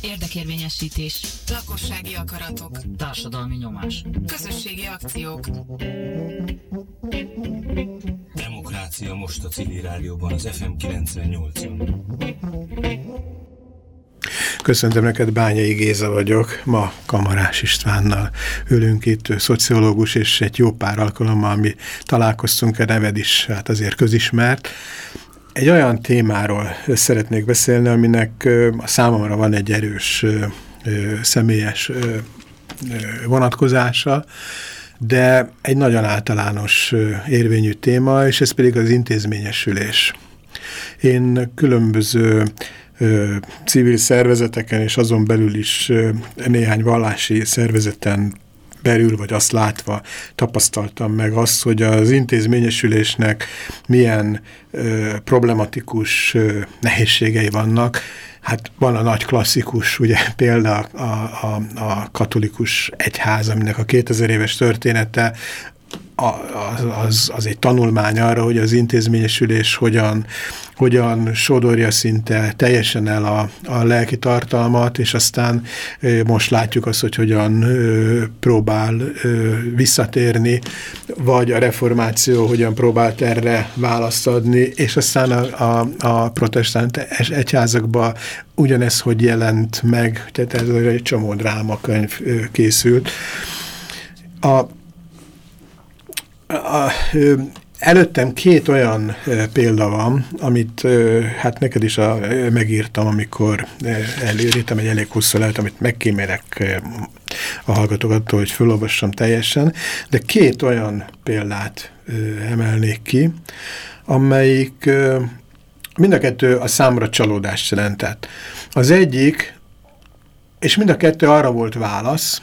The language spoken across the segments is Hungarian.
Érdekérvényesítés. Lakossági akaratok. Társadalmi nyomás. Közösségi akciók. Demokrácia most a civil rádióban, az FM 98-on. Köszöntöm neked, Bányai Géza vagyok. Ma Kamarás Istvánnal ülünk itt, szociológus, és egy jó pár alkalommal mi találkoztunk, a neved is hát azért közismert. Egy olyan témáról szeretnék beszélni, aminek a számomra van egy erős személyes vonatkozása, de egy nagyon általános érvényű téma, és ez pedig az intézményesülés. Én különböző civil szervezeteken és azon belül is néhány vallási szervezeten belül, vagy azt látva tapasztaltam meg azt, hogy az intézményesülésnek milyen ö, problematikus ö, nehézségei vannak. Hát van a nagy klasszikus, ugye példa a, a, a katolikus egyház, aminek a 2000 éves története az, az, az egy tanulmány arra, hogy az intézményesülés hogyan, hogyan sodorja szinte teljesen el a, a lelki tartalmat, és aztán most látjuk azt, hogy hogyan próbál visszatérni, vagy a reformáció hogyan próbált erre választ adni, és aztán a, a, a protestánt egyházakban ugyanez, hogy jelent meg, tehát ez egy csomó drámakönyv készült. A a, előttem két olyan példa van, amit hát neked is a, megírtam, amikor előírtam egy elég hosszú lehet, amit megkímérek a hallgatókattól, hogy felolvassam teljesen, de két olyan példát emelnék ki, amelyik mind a kettő a számra csalódást jelentett. Az egyik, és mind a kettő arra volt válasz,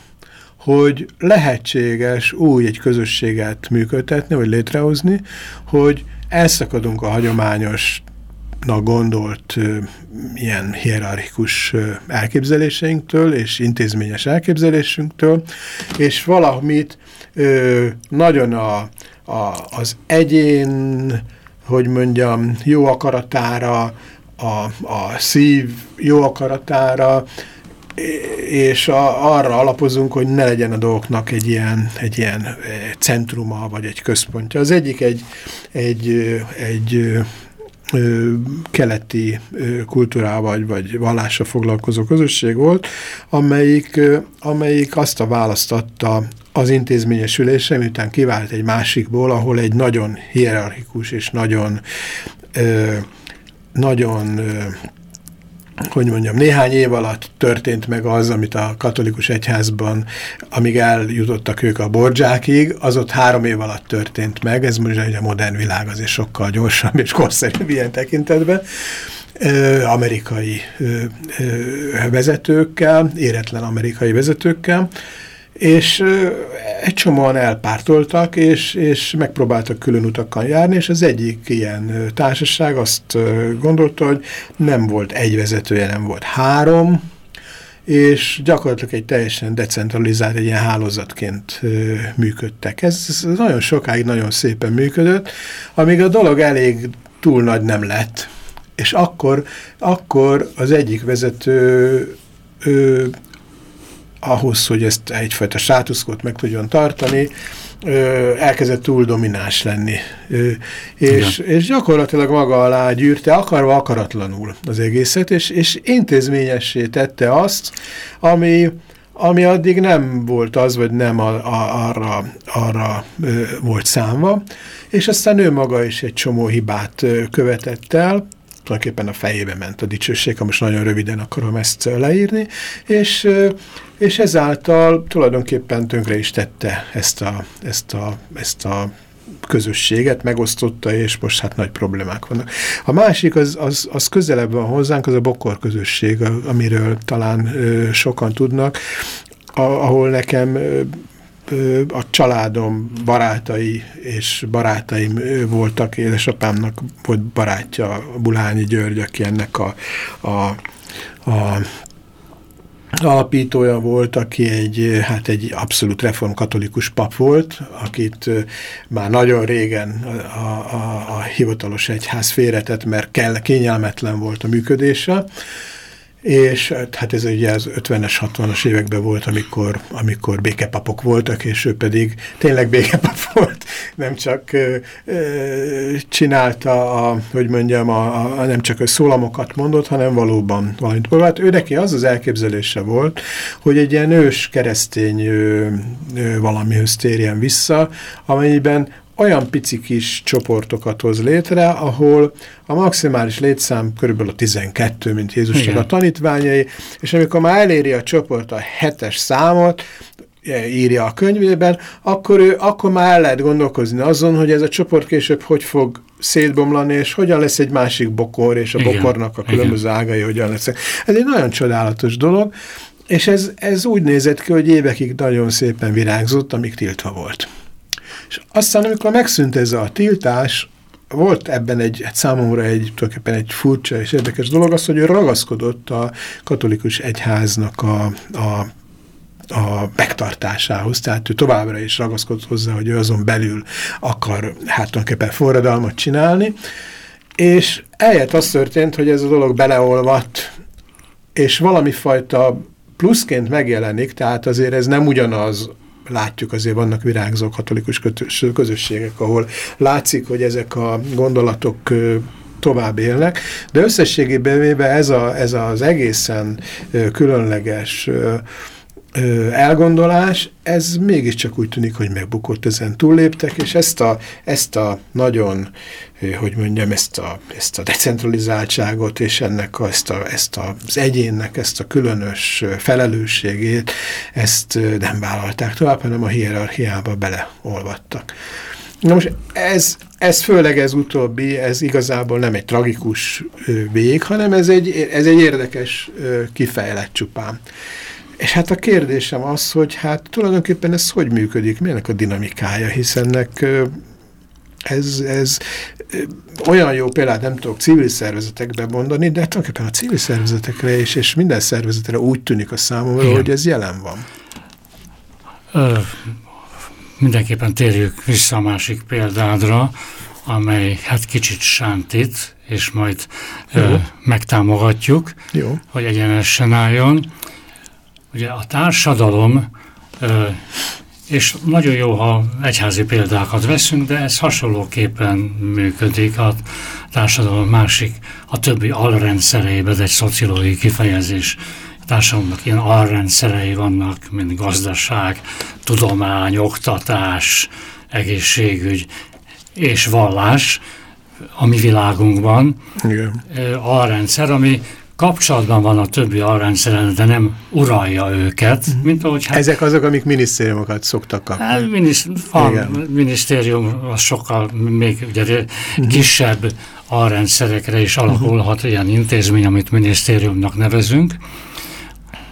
hogy lehetséges úgy egy közösséget működtetni, vagy létrehozni, hogy elszakadunk a hagyományos gondolt ö, ilyen hierarchikus ö, elképzeléseinktől és intézményes elképzelésünktől, és valamit nagyon a, a, az egyén, hogy mondjam, jó akaratára, a, a szív jó akaratára, és a, arra alapozunk, hogy ne legyen a dolgoknak egy ilyen, egy ilyen eh, centruma, vagy egy központja. Az egyik egy, egy, egy keleti kultúrával vagy, vagy vallásra foglalkozó közösség volt, amelyik, amelyik azt a választatta az intézményesülésre, miután kivált egy másikból, ahol egy nagyon hierarchikus és nagyon nagyon hogy mondjam, néhány év alatt történt meg az, amit a katolikus egyházban, amíg eljutottak ők a bordzsákig, az ott három év alatt történt meg, ez most a modern világ azért sokkal gyorsabb és korszerűbb ilyen tekintetben, amerikai vezetőkkel, éretlen amerikai vezetőkkel, és egy csomóan elpártoltak, és, és megpróbáltak külön utakon járni, és az egyik ilyen társaság azt gondolta, hogy nem volt egy vezetője, nem volt három, és gyakorlatilag egy teljesen decentralizált, egy ilyen hálózatként működtek. Ez, ez nagyon sokáig nagyon szépen működött, amíg a dolog elég túl nagy nem lett. És akkor, akkor az egyik vezető ahhoz, hogy ezt egyfajta státuszkot meg tudjon tartani, elkezdett túl domináns lenni. És, és gyakorlatilag maga alá gyűrte, akarva akaratlanul az egészet, és, és intézményessé tette azt, ami, ami addig nem volt az, vagy nem a, a, arra, arra ö, volt számva, és aztán ő maga is egy csomó hibát ö, követett el, tulajdonképpen a fejébe ment a dicsőség, ha most nagyon röviden akarom ezt leírni, és, és ezáltal tulajdonképpen tönkre is tette ezt a, ezt a, ezt a közösséget, megosztotta, és most hát nagy problémák vannak. A másik, az, az, az közelebb van hozzánk, az a bokor közösség, amiről talán ö, sokan tudnak, a, ahol nekem a családom barátai és barátaim voltak, édesapámnak volt barátja Bulányi György, aki ennek a, a, a alapítója volt, aki egy, hát egy abszolút reformkatolikus pap volt, akit már nagyon régen a, a, a hivatalos egyház félretett, mert kell, kényelmetlen volt a működése, és hát ez ugye az 50-es, 60-as években volt, amikor, amikor békepapok voltak, és ő pedig tényleg békepap volt, nem csak ö, csinálta, a, hogy mondjam, a, a, nem csak a szólamokat mondott, hanem valóban valamit próbált. Ő neki az az elképzelése volt, hogy egy ilyen ős keresztény ö, ö, valamihoz térjen vissza, amelyben olyan pici kis csoportokat hoz létre, ahol a maximális létszám körülbelül a 12, mint Jézusnak a tanítványai, és amikor már eléri a csoport a hetes számot, e, írja a könyvében, akkor, ő, akkor már el lehet gondolkozni azon, hogy ez a csoport később hogy fog szétbomlani, és hogyan lesz egy másik bokor, és a Igen. bokornak a különböző Igen. ágai hogyan lesz. Ez egy nagyon csodálatos dolog, és ez, ez úgy nézett ki, hogy évekig nagyon szépen virágzott, amíg tiltva volt. És aztán, amikor megszűnt ez a tiltás, volt ebben egy, egy számomra egy, tulajdonképpen egy furcsa és érdekes dolog az, hogy ő ragaszkodott a katolikus egyháznak a, a a megtartásához, tehát ő továbbra is ragaszkodott hozzá, hogy ő azon belül akar hát tulajdonképpen forradalmat csinálni, és eljött az történt, hogy ez a dolog beleolvadt, és valami fajta pluszként megjelenik, tehát azért ez nem ugyanaz látjuk, azért vannak virágzó katolikus közösségek, ahol látszik, hogy ezek a gondolatok tovább élnek, de összességében véve ez, a, ez az egészen különleges elgondolás, ez mégiscsak úgy tűnik, hogy megbukott, ezen túlléptek, és ezt a, ezt a nagyon, hogy mondjam, ezt a, ezt a decentralizáltságot, és ennek a, ezt, a, ezt a, az egyénnek ezt a különös felelősségét, ezt nem vállalták tovább, hanem a hierarchiába beleolvadtak. Na most ez, ez főleg ez utóbbi, ez igazából nem egy tragikus vég, hanem ez egy, ez egy érdekes kifejlett csupán. És hát a kérdésem az, hogy hát tulajdonképpen ez hogy működik, milyenek a dinamikája, hiszennek ez, ez olyan jó példát nem tudok civil szervezetekben mondani, de tulajdonképpen a civil szervezetekre és, és minden szervezetre úgy tűnik a számomra, Igen. hogy ez jelen van. Ö, mindenképpen térjük vissza a másik példádra, amely hát kicsit sántít, és majd ö, megtámogatjuk, Jó. hogy egyenesen álljon. Ugye a társadalom, és nagyon jó, ha egyházi példákat veszünk, de ez hasonlóképpen működik a társadalom másik, a többi alrendszereiben, egy szociológiai kifejezés. A társadalomnak ilyen alrendszerei vannak, mint gazdaság, tudomány, oktatás, egészségügy és vallás a mi világunkban. Igen. Alrendszer, ami kapcsolatban van a többi alrendszeren, de nem uralja őket. Mhm. Mint ahogy, hát, Ezek azok, amik minisztériumokat szoktak kapni. Hát, miniszt, van minisztérium, az sokkal még ugye, mhm. -huh. kisebb alrendszerekre is alakulhat uh mhm. -huh. ilyen intézmény, amit minisztériumnak nevezünk.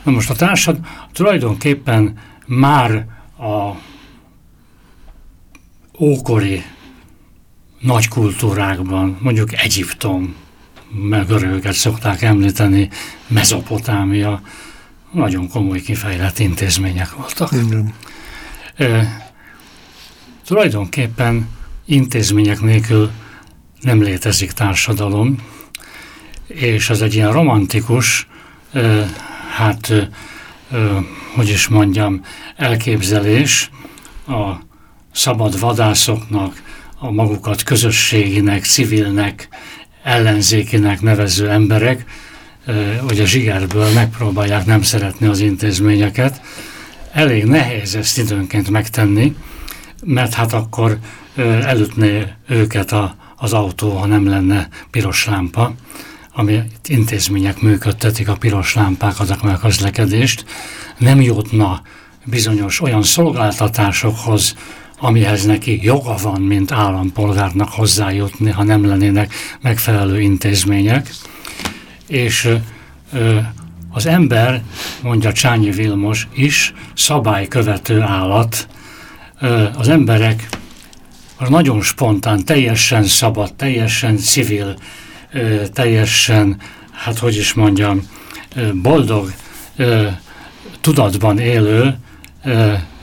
Na most a társad tulajdonképpen már a ókori nagy kultúrákban, mondjuk Egyiptom, görögöket szokták említeni, Mezopotámia, nagyon komoly kifejlett intézmények voltak. Igen. E, tulajdonképpen intézmények nélkül nem létezik társadalom, és az egy ilyen romantikus, e, hát, e, hogy is mondjam, elképzelés a szabad vadászoknak, a magukat közösséginek, civilnek ellenzékének nevező emberek, hogy a zsigerből megpróbálják nem szeretni az intézményeket. Elég nehéz ezt időnként megtenni, mert hát akkor elütné őket a, az autó, ha nem lenne piros lámpa, ami intézmények működtetik a piros lámpákat, a közlekedést, nem jutna bizonyos olyan szolgáltatásokhoz, amihez neki joga van, mint állampolgárnak hozzájutni, ha nem lennének megfelelő intézmények. És ö, az ember, mondja Csányi Vilmos is, szabálykövető állat. Ö, az emberek az nagyon spontán, teljesen szabad, teljesen civil, ö, teljesen, hát hogy is mondjam, boldog tudatban élő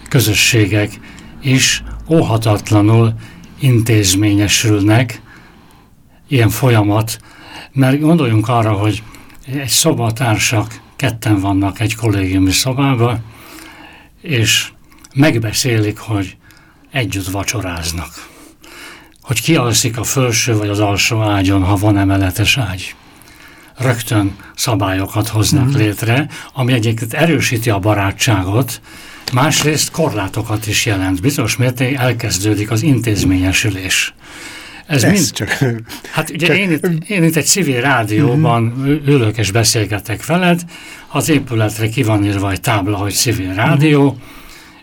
közösségek is óhatatlanul intézményesülnek, ilyen folyamat, mert gondoljunk arra, hogy egy szobatársak ketten vannak egy kollégiumi szobában, és megbeszélik, hogy együtt vacsoráznak. Hogy ki alszik a felső vagy az alsó ágyon, ha van emeletes ágy. Rögtön szabályokat hoznak mm. létre, ami egyébként erősíti a barátságot, másrészt korlátokat is jelent. Bizonyos mértékig elkezdődik az intézményesülés. Ez, Ez mind, csak... Hát ugye csak... én, itt, én itt egy civil rádióban uh-huh. ülök és beszélgetek veled, az épületre ki van írva egy tábla, hogy civil rádió,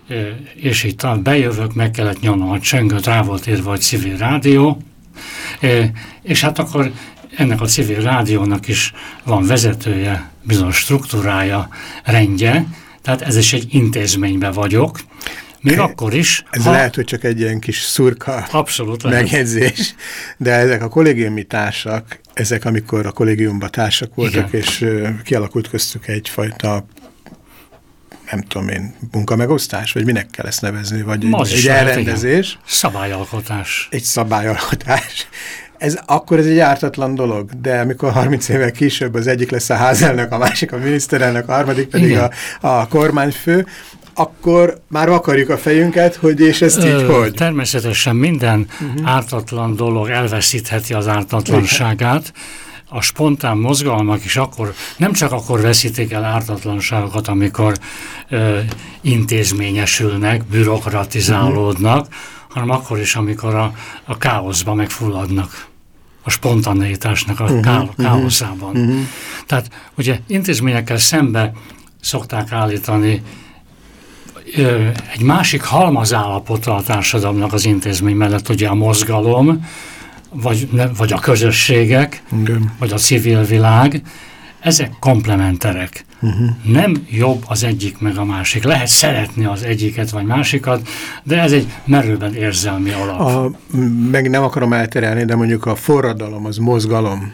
uh-huh. és itt bejövök, meg kellett nyomnom a csöngöt, rá volt írva, hogy civil rádió, és hát akkor ennek a civil rádiónak is van vezetője, bizonyos struktúrája, rendje, tehát ez is egy intézményben vagyok, még akkor is. Ez ha... lehet, hogy csak egy ilyen kis szurka Abszolút megjegyzés, de ezek a kollégiumi társak, ezek amikor a kollégiumban társak voltak, Igen. és kialakult köztük egyfajta nem tudom én, munkamegosztás, vagy minek kell ezt nevezni, vagy egy, egy elrendezés. Szabályalkotás. Egy szabályalkotás. Ez, akkor ez egy ártatlan dolog, de amikor 30 évvel később az egyik lesz a házelnök, a másik a miniszterelnök, a harmadik pedig a, a kormányfő, akkor már akarjuk a fejünket, hogy és ezt így Ö, hogy? Természetesen minden uh mhm. -huh. ártatlan dolog elveszítheti az ártatlanságát. A spontán mozgalmak is akkor, nem csak akkor veszítik el ártatlanságokat, amikor ö, intézményesülnek, bürokratizálódnak, uh. -huh. Hanem akkor is, amikor a, a káoszba megfulladnak a spontaneitásnak a uh mhm. -huh, káoszában. Uh -huh. Tehát ugye intézményekkel szembe szokták állítani egy másik halmazállapota a társadalomnak az intézmény mellett, ugye a mozgalom, vagy, vagy a közösségek, Igen. vagy a civil világ, ezek komplementerek. Uh-huh. Nem jobb az egyik meg a másik. Lehet szeretni az egyiket vagy másikat, de ez egy merőben érzelmi alap. A, meg nem akarom elterelni, de mondjuk a forradalom, az mozgalom.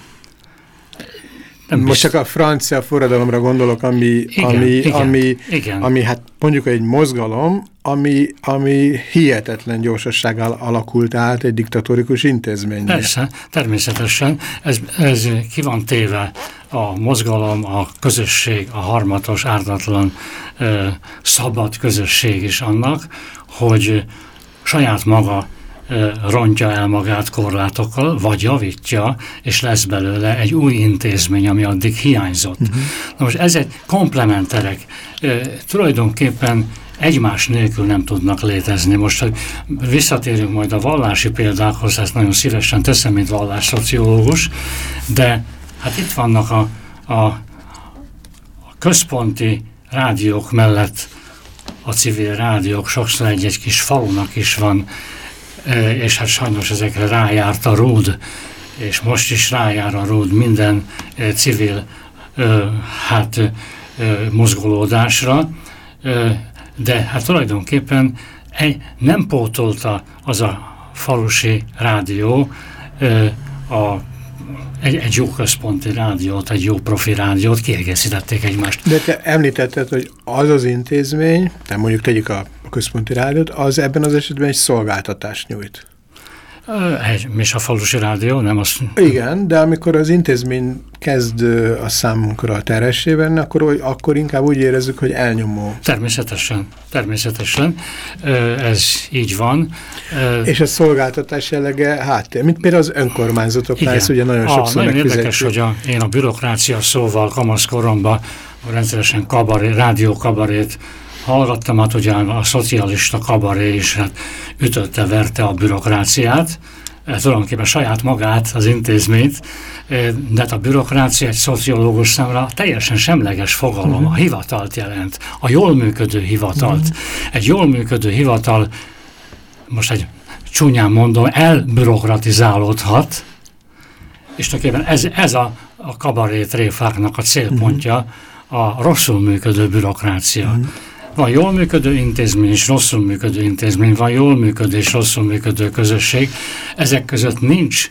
Nem Most csak a francia forradalomra gondolok, ami, igen, ami, igen, ami, igen. ami hát mondjuk egy mozgalom, ami, ami hihetetlen gyorsassággal alakult át egy diktatórikus intézmény. Persze, természetesen. Ez, ez ki van téve a mozgalom, a közösség, a harmatos, ártatlan, szabad közösség is annak, hogy saját maga rontja el magát korlátokkal, vagy javítja, és lesz belőle egy új intézmény, ami addig hiányzott. Uh mhm. -huh. Na most ezek komplementerek. Tulajdonképpen egymás nélkül nem tudnak létezni. Most, hogy visszatérünk majd a vallási példákhoz, ezt nagyon szívesen teszem, mint vallásszociológus, de hát itt vannak a, a, a központi rádiók mellett a civil rádiók, sokszor egy-egy kis falunak is van és hát sajnos ezekre rájárt a rúd, és most is rájár a rúd minden civil hát mozgolódásra, de hát tulajdonképpen nem pótolta az a falusi rádió a egy, egy jó központi rádiót, egy jó profi rádiót, kiegészítették egymást. De te említetted, hogy az az intézmény, nem mondjuk tegyük a, a központi rádiót, az ebben az esetben egy szolgáltatást nyújt. És a falusi rádió, nem az... Igen, de amikor az intézmény kezd a számunkra a teressé venni, akkor, akkor inkább úgy érezzük, hogy elnyomó. Természetesen, természetesen. Ez így van. És a szolgáltatás jellege háttér, mint például az önkormányzatoknál, ez ugye nagyon sokszor Nagyon érdekes, hogy a, én a bürokrácia szóval kamaszkoromban rendszeresen kabaré, rádió kabarét hallgattam, hát ugye a szocialista kabaré is hát ütötte, verte a bürokráciát, tulajdonképpen saját magát, az intézményt, de hát a bürokrácia egy szociológus számára teljesen semleges fogalom, uh -huh. a hivatalt jelent, a jól működő hivatalt. Uh -huh. Egy jól működő hivatal, most egy csúnyán mondom, elbürokratizálódhat, és tulajdonképpen ez, ez a, a réfáknak a célpontja, uh -huh. a rosszul működő bürokrácia. Uh -huh. Van jól működő intézmény és rosszul működő intézmény, van jól működő és rosszul működő közösség. Ezek között nincs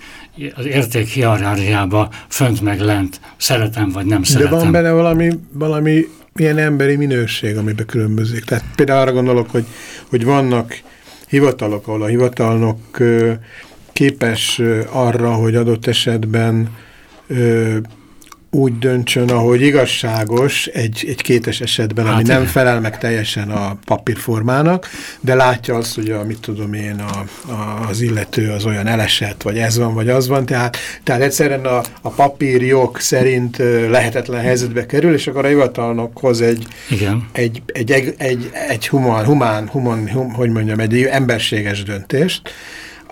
az érték hierarchiába fönt meg lent, szeretem vagy nem szeretem. De van benne valami, valami milyen emberi minőség, amiben különbözik. Tehát például arra gondolok, hogy, hogy vannak hivatalok, ahol a hivatalnok képes arra, hogy adott esetben úgy döntsön, ahogy igazságos egy, egy kétes esetben, hát. ami nem felel meg teljesen a papírformának, de látja azt, hogy a, mit tudom én, a, a, az illető az olyan elesett, vagy ez van, vagy az van, tehát, tehát egyszerűen a, a papírjog szerint lehetetlen helyzetbe kerül, és akkor a hivatalnok hoz egy, igen. egy, egy, egy, egy, egy humán, humán, humán hum, hogy mondjam, egy emberséges döntést,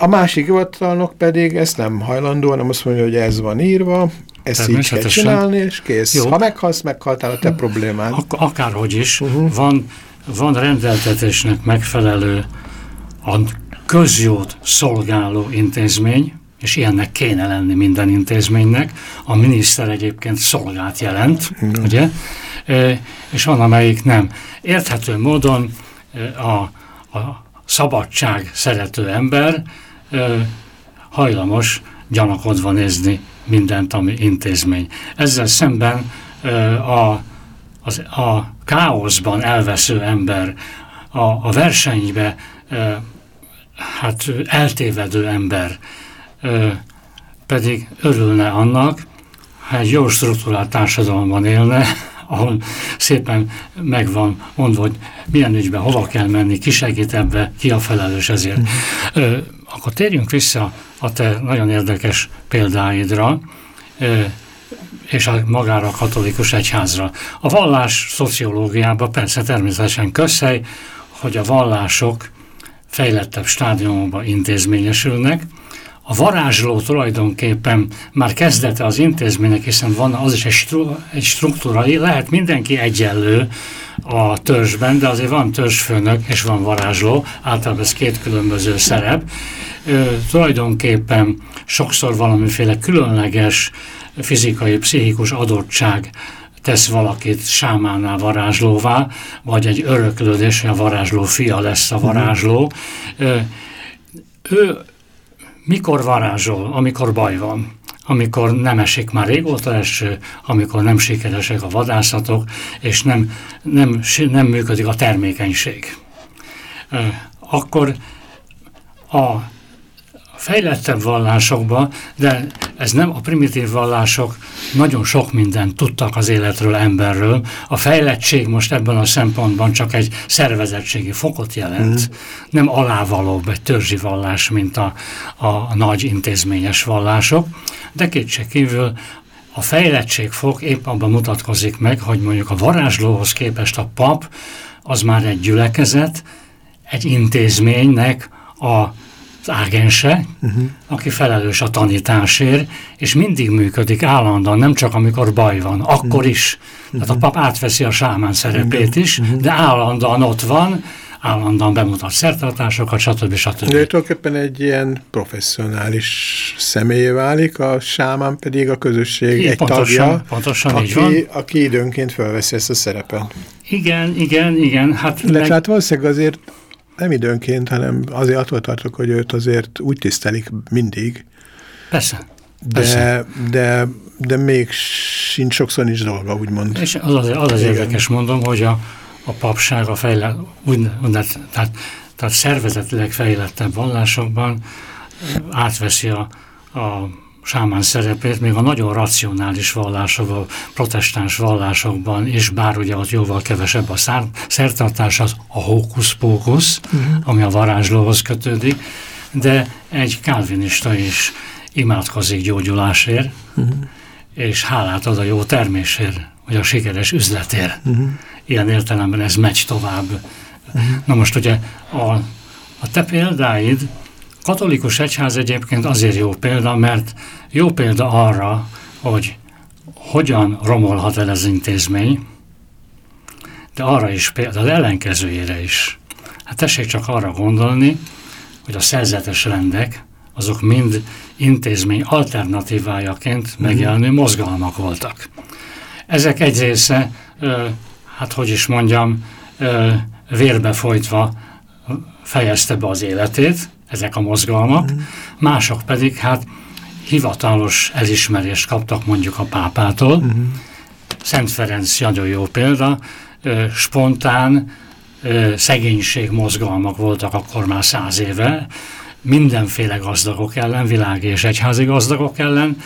a másik hivatalnok pedig ezt nem hajlandó, hanem azt mondja, hogy ez van írva, ezt így kell csinálni, és kész. Jó. Ha meghalsz, meghaltál a te problémád. Ak akárhogy is, uh -huh. van, van rendeltetésnek megfelelő a közjót szolgáló intézmény, és ilyennek kéne lenni minden intézménynek. A miniszter egyébként szolgált jelent, uh -huh. ugye? E, és van, amelyik nem. Érthető módon a, a szabadság szerető ember e, hajlamos gyanakodva nézni mindent, ami intézmény. Ezzel szemben a, az, a káoszban elvesző ember, a, a versenybe hát eltévedő ember pedig örülne annak, ha egy jó struktúrált társadalomban élne, ahol szépen megvan mondva, hogy milyen ügyben hova kell menni, ki segít ebbe, ki a felelős ezért. Mm. Akkor térjünk vissza a te nagyon érdekes példáidra, és a, magára a katolikus egyházra. A vallás szociológiában persze természetesen közhely, hogy a vallások fejlettebb stádiumokban intézményesülnek, a varázsló tulajdonképpen már kezdete az intézménynek, hiszen van az is egy, stru struktúra, lehet mindenki egyenlő a törzsben, de azért van törzsfőnök és van varázsló, általában ez két különböző szerep. Ö, tulajdonképpen sokszor valamiféle különleges fizikai, pszichikus adottság tesz valakit sámánál varázslóvá, vagy egy öröklődés, a varázsló fia lesz a varázsló. Ö, ő mikor varázsol, amikor baj van? amikor nem esik már régóta eső, amikor nem sikeresek a vadászatok, és nem, nem, nem működik a termékenység. Akkor a fejlettebb vallásokban, de ez nem a primitív vallások, nagyon sok mindent tudtak az életről, emberről. A fejlettség most ebben a szempontban csak egy szervezettségi fokot jelent, mm. nem alávalóbb egy törzsi vallás, mint a, a nagy intézményes vallások, de kétségkívül a fejlettségfok épp abban mutatkozik meg, hogy mondjuk a varázslóhoz képest a pap az már egy gyülekezet, egy intézménynek a ágense, uh-huh. aki felelős a tanításért, és mindig működik állandóan, nem csak amikor baj van, akkor uh-huh. is. Tehát a pap átveszi a sámán szerepét is, uh-huh. de állandóan ott van, állandóan bemutat szertartásokat, stb. stb. De tulajdonképpen egy ilyen professzionális személyé válik, a sámán pedig a közösség I, egy pontosan, tagja, pontosan aki, így van. aki időnként felveszi ezt a szerepet. Igen, igen, igen. Hát Illetve meg... hát valószínűleg azért nem időnként, hanem azért attól tartok, hogy őt azért úgy tisztelik mindig. Persze. De, Persze. de, de még sincs sokszor nincs dolga, úgymond. És az az, az, az érdekes mondom, hogy a, a papság a fejlett, úgy, tehát, tehát szervezetileg fejlettebb vallásokban átveszi a, a sámán szerepét, még a nagyon racionális vallásokban, protestáns vallásokban is, bár ugye ott jóval kevesebb a szár, szertartás, az a hókusz-pókusz, uh mhm. -huh. ami a varázslóhoz kötődik, de egy kálvinista is imádkozik gyógyulásért, uh mhm. -huh. és hálát ad a jó termésért, vagy a sikeres üzletért. Uh mhm. -huh. Ilyen értelemben ez megy tovább. Uh -huh. Na most ugye a, a te példáid, katolikus egyház egyébként azért jó példa, mert jó példa arra, hogy hogyan romolhat el az intézmény, de arra is példa, az ellenkezőjére is. Hát tessék csak arra gondolni, hogy a szerzetes rendek, azok mind intézmény alternatívájaként mhm. megjelenő mozgalmak voltak. Ezek egy része, hát hogy is mondjam, vérbe folytva fejezte be az életét, ezek a mozgalmak, mm. mások pedig hát hivatalos elismerést kaptak mondjuk a pápától, mm. Szent Ferenc nagyon jó példa, spontán szegénység mozgalmak voltak akkor már száz éve, mindenféle gazdagok ellen, világi és egyházi gazdagok ellen,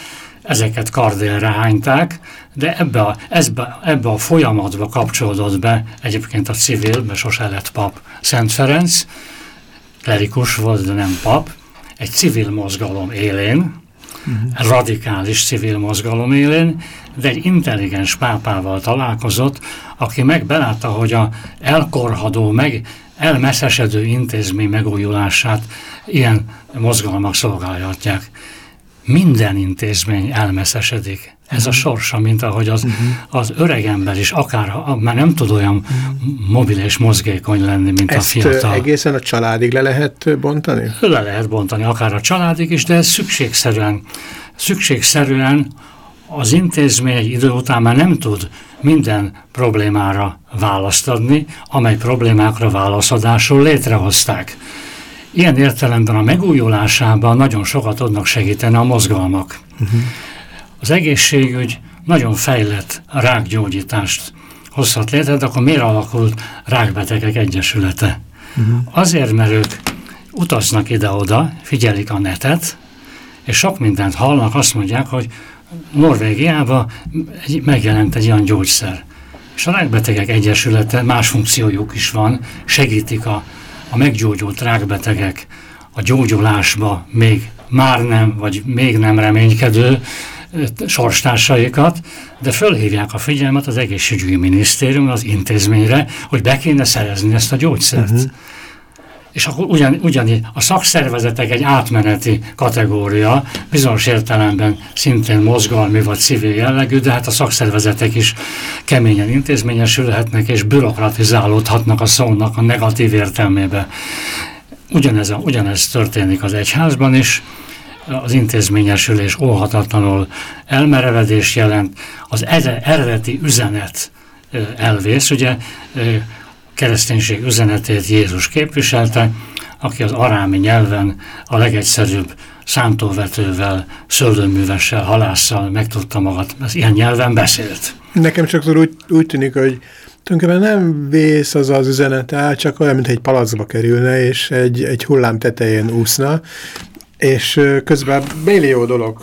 ezeket kardélre hányták, de ebbe a, ezbe, ebbe a folyamatba kapcsolódott be egyébként a civil, mert sose lett pap, Szent Ferenc, klerikus volt, de nem pap, egy civil mozgalom élén, uh-huh. radikális civil mozgalom élén, de egy intelligens pápával találkozott, aki meg belátta, hogy a elkorhadó, meg elmeszesedő intézmény megújulását ilyen mozgalmak szolgálhatják. Minden intézmény elmeszesedik. Ez a mhm. sorsa, mint ahogy az, uh-huh. az öreg ember is, akár már nem tud olyan uh-huh. mobil és mozgékony lenni, mint Ezt a fiatal. egészen a családig le lehet bontani? Le lehet bontani, akár a családig is, de ez szükségszerűen, szükségszerűen az intézmény egy idő után már nem tud minden problémára választ adni, amely problémákra válaszadásul létrehozták. Ilyen értelemben a megújulásában nagyon sokat tudnak segíteni a mozgalmak. Uh-huh. Az egészségügy nagyon fejlett rákgyógyítást hozhat létre, de akkor miért alakult rákbetegek egyesülete? Uh-huh. Azért, mert ők utaznak ide-oda, figyelik a netet, és sok mindent hallnak, azt mondják, hogy Norvégiában megjelent egy olyan gyógyszer. És a rákbetegek egyesülete, más funkciójuk is van, segítik a, a meggyógyult rákbetegek a gyógyulásba még már nem, vagy még nem reménykedő sorstársaikat, de fölhívják a figyelmet az egészségügyi minisztérium, az intézményre, hogy be kéne szerezni ezt a gyógyszert. Uh-huh. És akkor ugyan, ugyanígy a szakszervezetek egy átmeneti kategória, bizonyos értelemben szintén mozgalmi vagy civil jellegű, de hát a szakszervezetek is keményen intézményesülhetnek és bürokratizálódhatnak a szónak a negatív értelmébe. Ugyanez, ugyanez történik az egyházban is, az intézményesülés óhatatlanul elmerevedés jelent, az eredeti üzenet elvész, ugye kereszténység üzenetét Jézus képviselte, aki az arámi nyelven a legegyszerűbb szántóvetővel, szöldőművessel, halásszal meg tudta magad, az ilyen nyelven beszélt. Nekem csak úgy, úgy tűnik, hogy tulajdonképpen nem vész az az üzenet el, csak olyan, mint egy palacba kerülne, és egy, egy hullám tetején úszna, és közben millió dolog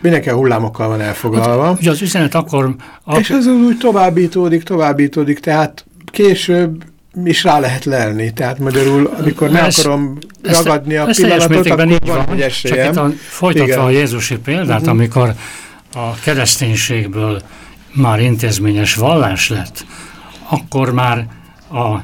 mindenki a hullámokkal van elfoglalva. Hát, ugye az üzenet akkor... A... És ez úgy továbbítódik, továbbítódik, tehát később is rá lehet lelni. Tehát magyarul, amikor meg akarom ragadni a pillanatot, akkor van, van. Csak itt a, folytatva Igen. a Jézusi példát, uh mhm. -huh. amikor a kereszténységből már intézményes vallás lett, akkor már a,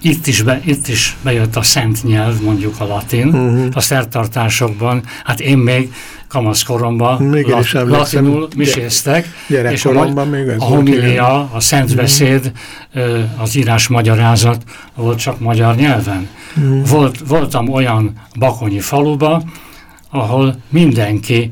itt, is be, itt is bejött a szent nyelv, mondjuk a latin, uh mhm. -huh. a szertartásokban. Hát én még kamaszkoromban még lat, latinul miséztek, és a, még a homilia, a szentbeszéd, mm. az írás magyarázat volt csak magyar nyelven. Mm. Volt, voltam olyan bakonyi faluba, ahol mindenki,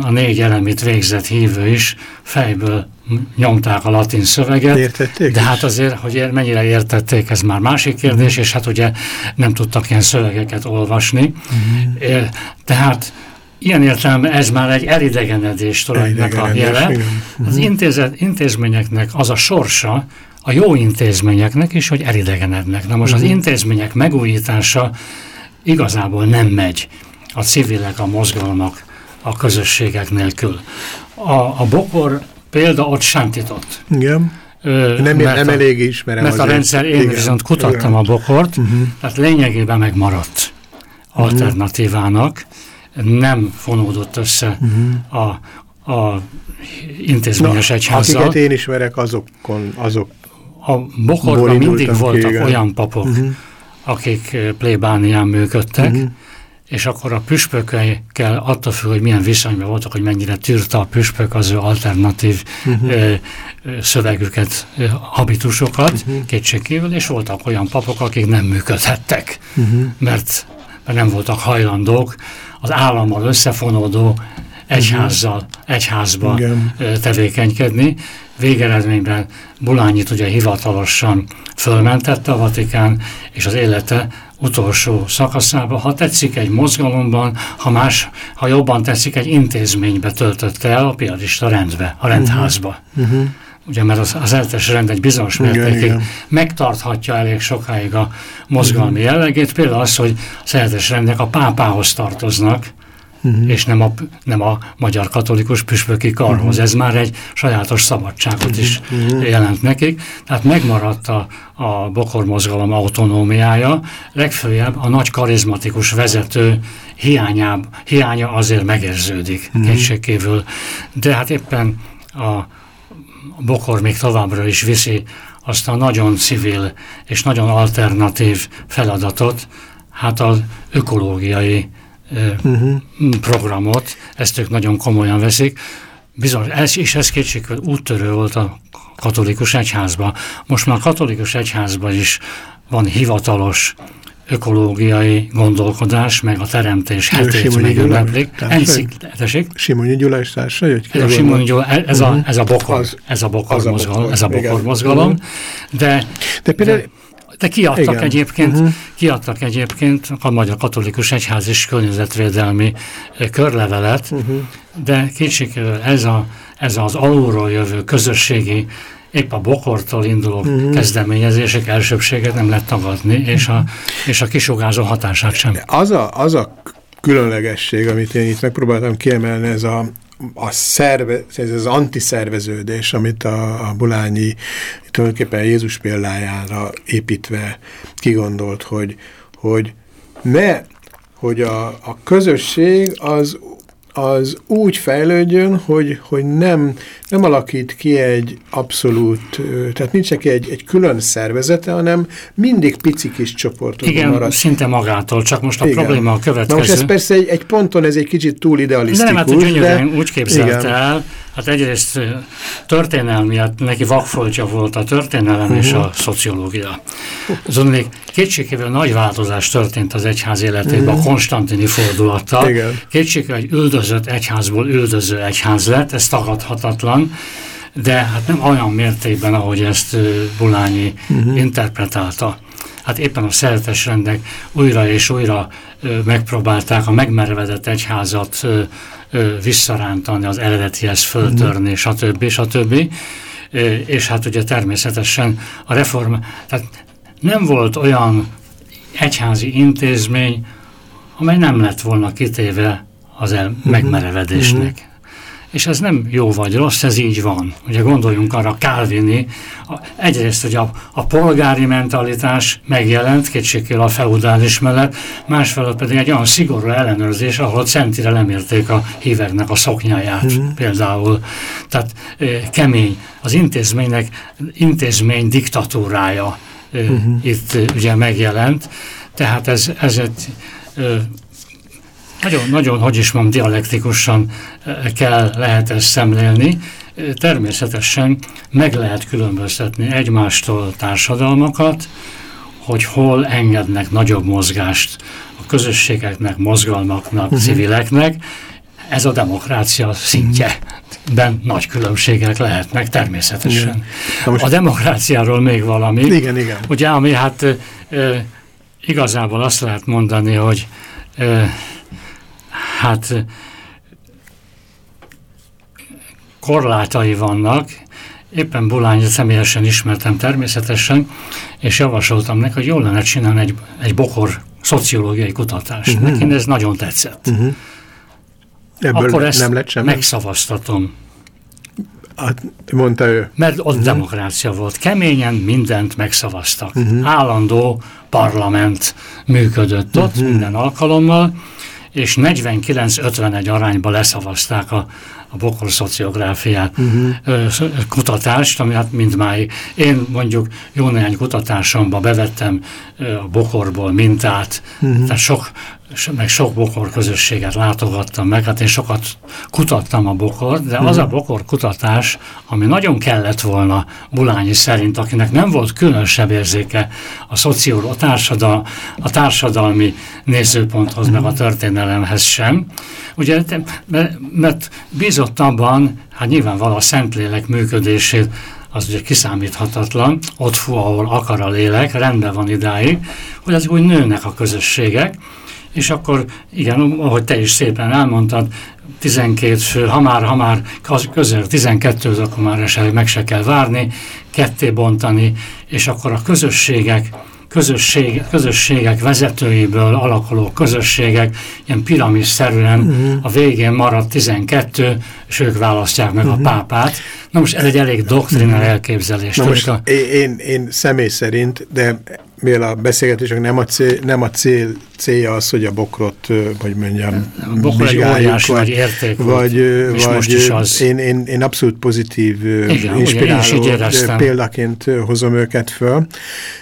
a négy elemit végzett hívő is fejből nyomták a latin szöveget. Értették de hát azért, hogy mennyire értették, ez már másik kérdés, és hát ugye nem tudtak ilyen szövegeket olvasni. Mm. Tehát Ilyen értelemben ez már egy elidegenedés tulajdonnak a jele. Az mhm. intézet, intézményeknek az a sorsa, a jó intézményeknek is, hogy elidegenednek. Na most uh -huh. az mhm. intézmények megújítása igazából nem megy a civilek, a mozgalmak, a közösségek nélkül. A, a bokor példa ott sántított. Igen. Ö, nem, mert nem a, elég ismerem. Mert a rendszer, én igen, viszont kutattam igen. a bokort, uh mhm. -huh. tehát lényegében megmaradt alternatívának nem fonódott össze uh-huh. a, a intézményes Na, egyházzal. Akiket én ismerek, azokon, azok A bokorban mindig voltak ki, olyan papok, uh-huh. akik eh, plébánián működtek, uh-huh. És akkor a püspökkel attól függ, hogy milyen viszonyban voltak, hogy mennyire tűrte a püspök az ő alternatív uh-huh. ö, szövegüket, habitusokat, uh-huh. kétségkívül, és voltak olyan papok, akik nem működhettek, uh-huh. mert, mert nem voltak hajlandók az állammal összefonódó egyházzal, egyházba Igen. tevékenykedni. Végeredményben Bulányit ugye hivatalosan fölmentette a Vatikán, és az élete utolsó szakaszába, ha tetszik egy mozgalomban, ha más, ha jobban tetszik egy intézménybe töltötte el a piarista rendbe, a rendházba. Uh-huh. Ugye, mert az, az eltes rend egy bizonyos mértékig igen, megtarthatja elég sokáig a mozgalmi uh-huh. jellegét, például az, hogy az eltes rendek a pápához tartoznak, uh-huh. és nem a, nem a magyar katolikus püspöki karhoz. Uh-huh. Ez már egy sajátos szabadságot uh-huh. is uh-huh. jelent nekik. Tehát megmaradt a, a bokormozgalom autonómiája, legfőjebb a nagy karizmatikus vezető hiányá, hiánya azért megérződik uh-huh. kétségkívül. De hát éppen a bokor még továbbra is viszi azt a nagyon civil és nagyon alternatív feladatot, hát az ökológiai uh-huh. programot, ezt ők nagyon komolyan veszik. Bizony, ez, és ez kétségkívül úttörő volt a katolikus egyházban. Most már a katolikus egyházban is van hivatalos ökológiai gondolkodás, meg a teremtés hetét megünneplik. Simonyi Gyula is társa, ez a, Simonyi Gyula, ez, a, ez a bokor, az, ez a bokor, mozgalom, ez a bokor mozgalom, de, de például de, de kiadtak Igen. egyébként, uh-huh. kiadtak egyébként a Magyar Katolikus Egyház és Környezetvédelmi Körlevelet, uh-huh. de kétségkívül ez, a, ez az alulról jövő közösségi épp a bokortól induló uh-huh. kezdeményezések elsőbséget nem lehet tagadni, és a, és a kisugázó hatását sem. Az a, az a különlegesség, amit én itt megpróbáltam kiemelni, ez a, a szerve, ez az antiszerveződés, amit a, a Bulányi tulajdonképpen Jézus példájára építve kigondolt, hogy, hogy ne, hogy a, a közösség az az úgy fejlődjön, hogy, hogy nem, nem alakít ki egy abszolút, tehát nincs neki egy, egy külön szervezete, hanem mindig pici kis csoportok Igen, marad. szinte magától, csak most a Igen. probléma a következő. Na most ez persze egy, egy ponton ez egy kicsit túl idealisztikus. De nem, hát gyönyörűen úgy képzelte el, Hát egyrészt történelmi, hát neki vakfoltja volt a történelem uh -huh. és a mhm. szociológia. Azon még kétségkívül nagy változás történt az egyház életében -huh. a Konstantini fordulattal. Kétségkívül egy üldözött egyházból üldöző egyház lett, ez tagadhatatlan, de hát nem olyan mértékben, ahogy ezt Bulányi mhm. -huh. interpretálta hát éppen a szeretes rendek újra és újra ö, megpróbálták a megmerevedett egyházat ö, ö, visszarántani, az eredetihez föltörni, mm. stb. stb. És hát ugye természetesen a reform, tehát nem volt olyan egyházi intézmény, amely nem lett volna kitéve az el, mm. megmerevedésnek. Mm. És ez nem jó vagy rossz, ez így van. Ugye gondoljunk arra Calvini, egyrészt, hogy a, a polgári mentalitás megjelent, kétségkívül a feudális mellett, másfelől pedig egy olyan szigorú ellenőrzés, ahol centire lemérték a híveknek a szoknyáját mm -hmm. például. Tehát e, kemény, az intézménynek intézmény diktatúrája mm -hmm. itt ugye megjelent, tehát ez, ez egy nagyon, nagyon, hogy is mondjam, dialektikusan kell, lehet ezt szemlélni. Természetesen meg lehet különböztetni egymástól társadalmakat, hogy hol engednek nagyobb mozgást a közösségeknek, mozgalmaknak, uh. -huh. civileknek. Ez a demokrácia szintje. Ben nagy különbségek lehetnek természetesen. Most... A demokráciáról még valami. Igen, igen. Ugye, ami hát e, igazából azt lehet mondani, hogy e, hát korlátai vannak, éppen Bulányot személyesen ismertem természetesen, és javasoltam neki, hogy jól lenne csinálni egy, egy bokor szociológiai kutatást. Uh-huh. Neki ez nagyon tetszett. Uh-huh. Ebből Akkor ezt nem lett semmi? megszavaztatom. Hát, mondta ő. Mert ott uh-huh. demokrácia volt. Keményen mindent megszavaztak. Uh-huh. Állandó parlament működött ott uh-huh. minden alkalommal, és 49-51 arányba leszavazták a, a bokor szociográfiát uh-huh. kutatást, ami hát mindmáig. Én mondjuk jó néhány kutatásomba bevettem a bokorból mintát, uh-huh. tehát sok meg sok bokor közösséget látogattam meg, hát én sokat kutattam a bokort, de az a mhm. bokor kutatás, ami nagyon kellett volna Bulányi szerint, akinek nem volt különösebb érzéke a szoció, a, társadal, a társadalmi nézőponthoz, meg a mhm. történelemhez sem, ugye, mert bízott abban, hát nyilvánvalóan a Szentlélek működését az ugye kiszámíthatatlan, ott fú, ahol akar a lélek, rendben van idáig, hogy azok úgy nőnek a közösségek, és akkor igen, ahogy te is szépen elmondtad, 12 fő, ha már, ha már közel 12 akkor már esetleg meg se kell várni, ketté bontani, és akkor a közösségek közösség, közösségek vezetőiből alakuló közösségek, ilyen piramis-szerűen uh-huh. a végén marad 12, és ők választják meg uh-huh. a pápát. Na most ez egy elég doktrinál uh-huh. elképzelés. Na most a... én, én személy szerint, de mivel a beszélgetések nem a cél, nem a cél, célja az, hogy a bokrot, hogy mondjam, a bokor egy óriási vagy, érték vagy, és vagy most is az. Én, én, én abszolút pozitív, Igen, inspiráló példaként hozom őket föl,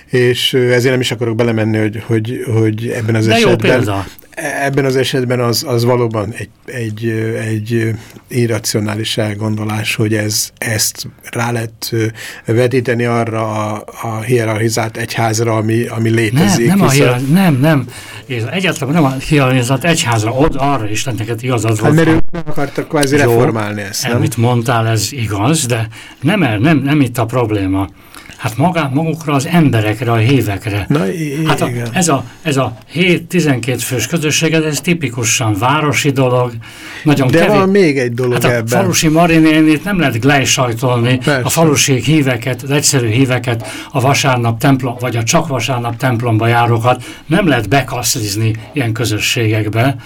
és ezért nem is akarok belemenni, hogy, hogy, hogy ebben az De esetben... Ebben az esetben az, az valóban egy, egy, egy irracionális elgondolás, hogy ez, ezt rá lehet vetíteni arra a, a hierarchizált egyházra, ami, ami létezik. Nem, nem, hiszen... a nem, nem. Egyáltalán nem a hierarchizált egyházra, ott arra is neked igazad hát volt. Hát mert ők nem akartak kvázi reformálni ezt, nem? Amit mondtál, ez igaz, de nem, nem, nem itt a probléma. Hát magá, magukra az emberekre, a hívekre. Na, hát a, ez a, ez a 7-12 fős közösség, ez tipikusan városi dolog. Nagyon De kevés. van még egy dolog hát ebben. a falusi marinénit nem lehet glejsajtolni. A falusi híveket, az egyszerű híveket, a vasárnap templom, vagy a csak vasárnap templomba járókat nem lehet bekaszlizni ilyen közösségekbe.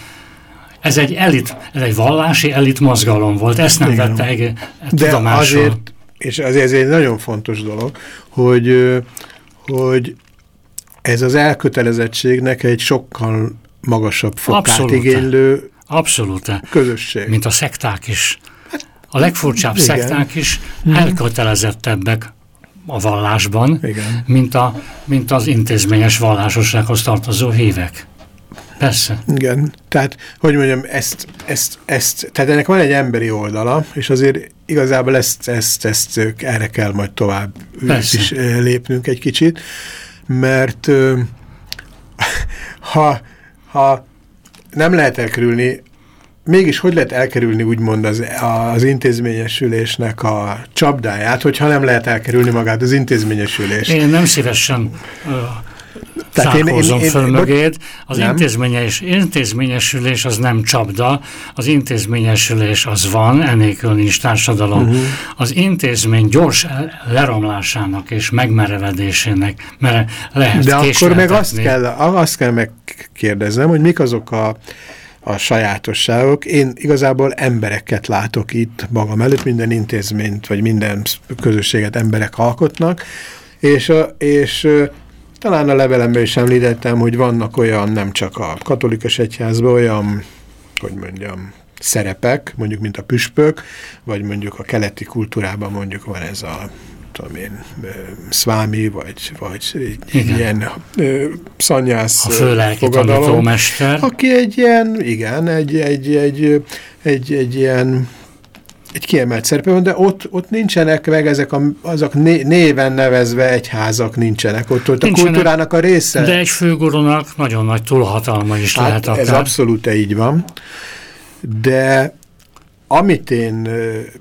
Ez egy elit, ez egy vallási elit mozgalom volt, ezt nem Igen. vette egy, De tudomásul. azért és azért ez egy nagyon fontos dolog, hogy, hogy ez az elkötelezettségnek egy sokkal magasabb fokát Abszolút. igénylő Abszolút. közösség. Mint a szekták is. A legfurcsább Igen. szekták is mhm. elkötelezettebbek a vallásban, Igen. Mint, a, mint az intézményes vallásossághoz tartozó hívek. Persze. Igen, tehát, hogy mondjam, ezt, ezt, ezt, tehát ennek van egy emberi oldala, és azért igazából ezt, ezt, ezt erre kell majd tovább Persze. is lépnünk egy kicsit, mert ha, ha nem lehet elkerülni, mégis hogy lehet elkerülni úgymond az, az intézményesülésnek a csapdáját, hogyha nem lehet elkerülni magát az intézményesülést? Én nem szívesen tehát én, én, én, föl mögéd. Az intézményes, intézményesülés az nem csapda, az intézményesülés az van, enélkül nincs társadalom. Uh mhm. -huh. Az intézmény gyors leromlásának és megmerevedésének mere, lehet De akkor meg azt kell, azt kell megkérdeznem, hogy mik azok a a sajátosságok. Én igazából embereket látok itt magam előtt, minden intézményt, vagy minden közösséget emberek alkotnak, és, és talán a levelemben is említettem, hogy vannak olyan, nem csak a katolikus egyházban, olyan, hogy mondjam, szerepek, mondjuk mint a püspök, vagy mondjuk a keleti kultúrában mondjuk van ez a tudom én, szvámi, vagy, vagy igen. ilyen ö, szanyász a főlelki tanítómester. Aki egy ilyen, igen, egy, egy, egy, egy, egy ilyen egy kiemelt szerepe van, de ott, ott nincsenek meg ezek a, azok né, néven nevezve egyházak nincsenek, ott, ott nincsenek, a kultúrának a része. De egy főgoronak nagyon nagy túlhatalma is hát lehet akár. Ez abszolút így van, de amit én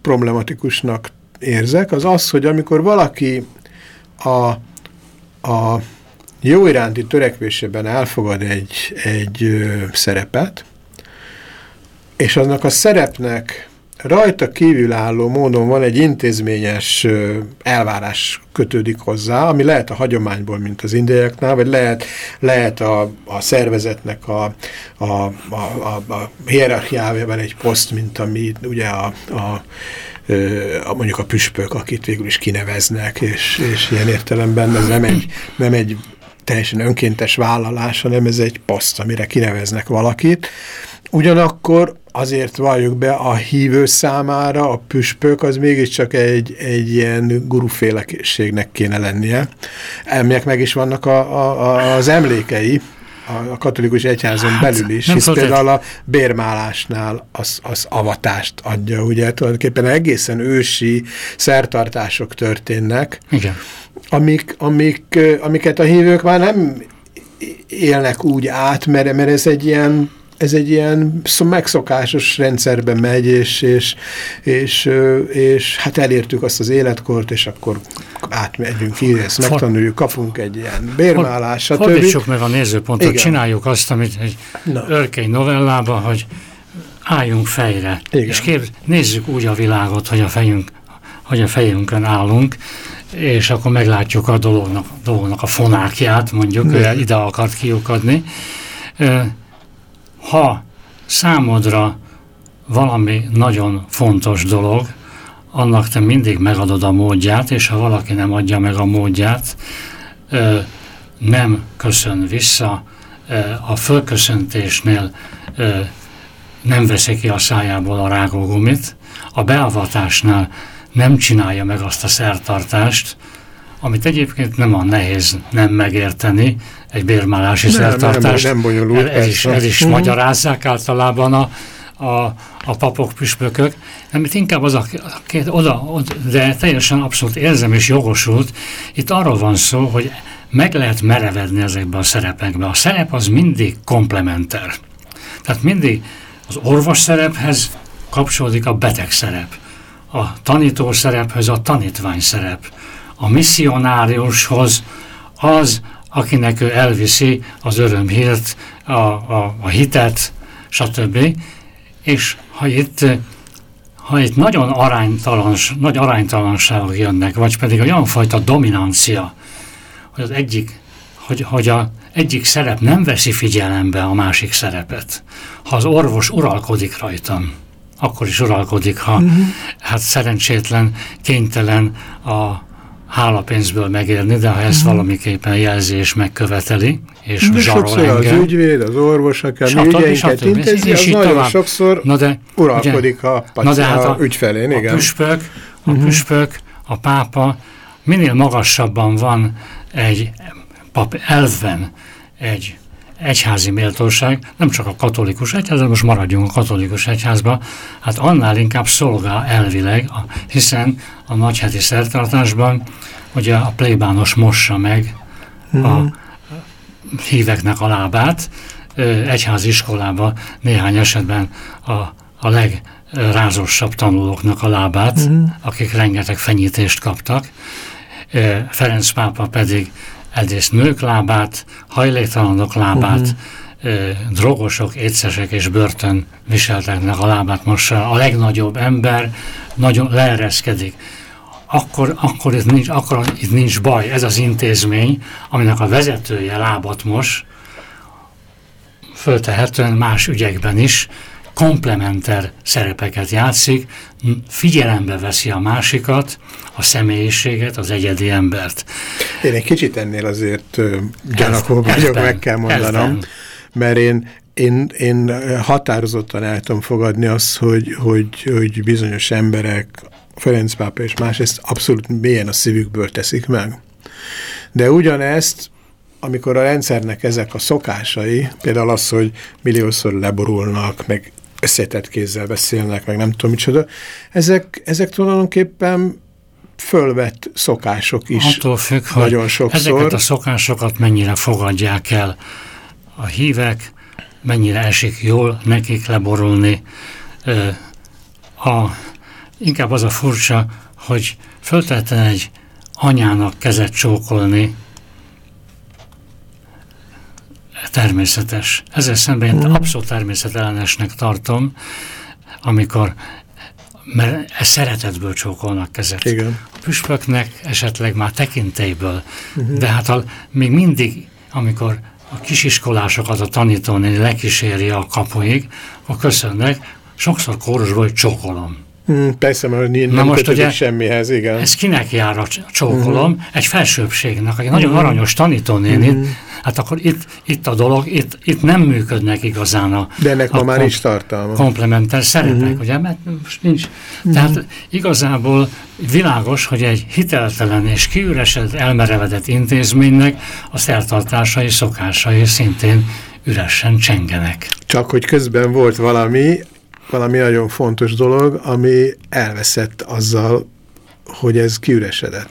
problematikusnak érzek, az az, hogy amikor valaki a, a jó iránti törekvésében elfogad egy, egy szerepet, és aznak a szerepnek rajta kívülálló módon van egy intézményes elvárás kötődik hozzá, ami lehet a hagyományból, mint az indiaiaknál, vagy lehet, lehet a, a szervezetnek a, a, a, a, a hierarchiájában egy poszt, mint ami ugye a, a mondjuk a püspök, akit végül is kineveznek, és, és ilyen értelemben ez nem egy, nem egy teljesen önkéntes vállalás, hanem ez egy poszt, amire kineveznek valakit. Ugyanakkor azért valljuk be, a hívő számára a püspök az mégiscsak egy, egy ilyen guruféleségnek kéne lennie. Ennek meg is vannak a, a, az emlékei, a katolikus egyházon hát, belül is, hisz például a bérmálásnál az, az avatást adja, ugye tulajdonképpen egészen ősi szertartások történnek, Igen. Amik, amik, amiket a hívők már nem élnek úgy át, mert, mert ez egy ilyen ez egy ilyen megszokásos rendszerben megy, és, és, és, és hát elértük azt az életkort, és akkor átmegyünk ki, ezt megtanuljuk, kapunk egy ilyen bérmálás, stb. Fordítsuk meg a nézőpontot, Igen. csináljuk azt, amit egy Na. örkei novellába, hogy álljunk fejre, Igen. és kép, nézzük úgy a világot, hogy a, fejünk, hogy a fejünkön állunk, és akkor meglátjuk a dolognak, dolognak a fonákját, mondjuk, ide akart kiukadni. Ha számodra valami nagyon fontos dolog, annak te mindig megadod a módját, és ha valaki nem adja meg a módját, nem köszön vissza, a fölköszöntésnél nem veszi ki a szájából a rágógumit, a beavatásnál nem csinálja meg azt a szertartást, amit egyébként nem a nehéz nem megérteni, egy bérmálási nem, szertartást. Nem, nem bonyolult. Ez, ez is, ez is uh-huh. magyarázzák általában a, a, a papok, püspökök. Nem, itt inkább az a két, oda, oda, de teljesen abszolút érzem és jogosult. Itt arról van szó, hogy meg lehet merevedni ezekbe a szerepekbe. A szerep az mindig komplementer. Tehát mindig az orvos szerephez kapcsolódik a beteg szerep. A tanító szerephez a tanítvány szerep. A misszionáriushoz az, akinek ő elviszi az örömhírt, a, a, a hitet, stb. És ha itt, ha itt nagyon aránytalans, nagy aránytalanságok jönnek, vagy pedig olyan fajta dominancia, hogy az egyik, hogy, hogy a egyik szerep nem veszi figyelembe a másik szerepet. Ha az orvos uralkodik rajtam, akkor is uralkodik, ha uh-huh. hát szerencsétlen, kénytelen a hálapénzből megérni, de ha ezt uh-huh. valamiképpen jelzés megköveteli, és de zsarol sokszor engem. az ügyvéd, az orvos, akár mi ügyeinket intézi, az nagyon tovább. sokszor na de, uralkodik ugye, a, na de hát a, ügyfelén. Igen. A püspök, a uh-huh. püspök, a pápa minél magasabban van egy pap elven egy egyházi méltóság, nem csak a katolikus egyház, de most maradjunk a katolikus egyházba, hát annál inkább szolgál elvileg, hiszen a nagyheti szertartásban ugye a plébános mossa meg a mhm. híveknek a lábát, egyházi iskolába néhány esetben a, a legrázosabb tanulóknak a lábát, mm. akik rengeteg fenyítést kaptak. Ferenc pápa pedig egyrészt nők lábát, hajléktalanok lábát, uh-huh. drogosok, étszesek és börtön viselteknek a lábát most a legnagyobb ember nagyon leereszkedik. Akkor, akkor, itt nincs, akkor itt nincs baj. Ez az intézmény, aminek a vezetője lábat most, föltehetően más ügyekben is, komplementer szerepeket játszik, figyelembe veszi a másikat, a személyiséget, az egyedi embert. Én egy kicsit ennél azért gyanakó vagyok, meg kell mondanom, elten. mert én, én, én határozottan el tudom fogadni azt, hogy, hogy, hogy bizonyos emberek, Ferenc pápa és más, ezt abszolút mélyen a szívükből teszik meg. De ugyanezt amikor a rendszernek ezek a szokásai, például az, hogy milliószor leborulnak, meg összetett kézzel beszélnek, meg nem tudom micsoda, ezek, ezek tulajdonképpen fölvett szokások is. Attól függ, nagyon hogy sokszor. ezeket a szokásokat mennyire fogadják el a hívek, mennyire esik jól nekik leborulni. A, inkább az a furcsa, hogy föltetlen egy anyának kezet csókolni, természetes. Ezzel szemben mm. abszolút természetellenesnek tartom, amikor mert e szeretetből csókolnak kezet. Igen. A püspöknek esetleg már tekintélyből, uh -huh. de hát a, még mindig, amikor a kisiskolásokat a tanítónéni lekíséri a kapuig, akkor köszönnek, sokszor kórusból, csókolom. Hmm, persze, mert nem Na most ugye, semmihez, igen. Ez kinek jár a csókolom? Uh-huh. Egy felsőbbségnek, aki nagyon uh-huh. aranyos tanítónénit, uh-huh. hát akkor itt, itt a dolog, itt, itt nem működnek igazán a De ennek a ma már is tartalma. Komplementer szerepek, uh-huh. ugye? Mert most nincs. Uh-huh. Tehát igazából világos, hogy egy hiteltelen és kiüresedett, elmerevedett intézménynek a szertartásai, szokásai szintén üresen csengenek. Csak hogy közben volt valami, valami nagyon fontos dolog, ami elveszett azzal, hogy ez kiüresedett.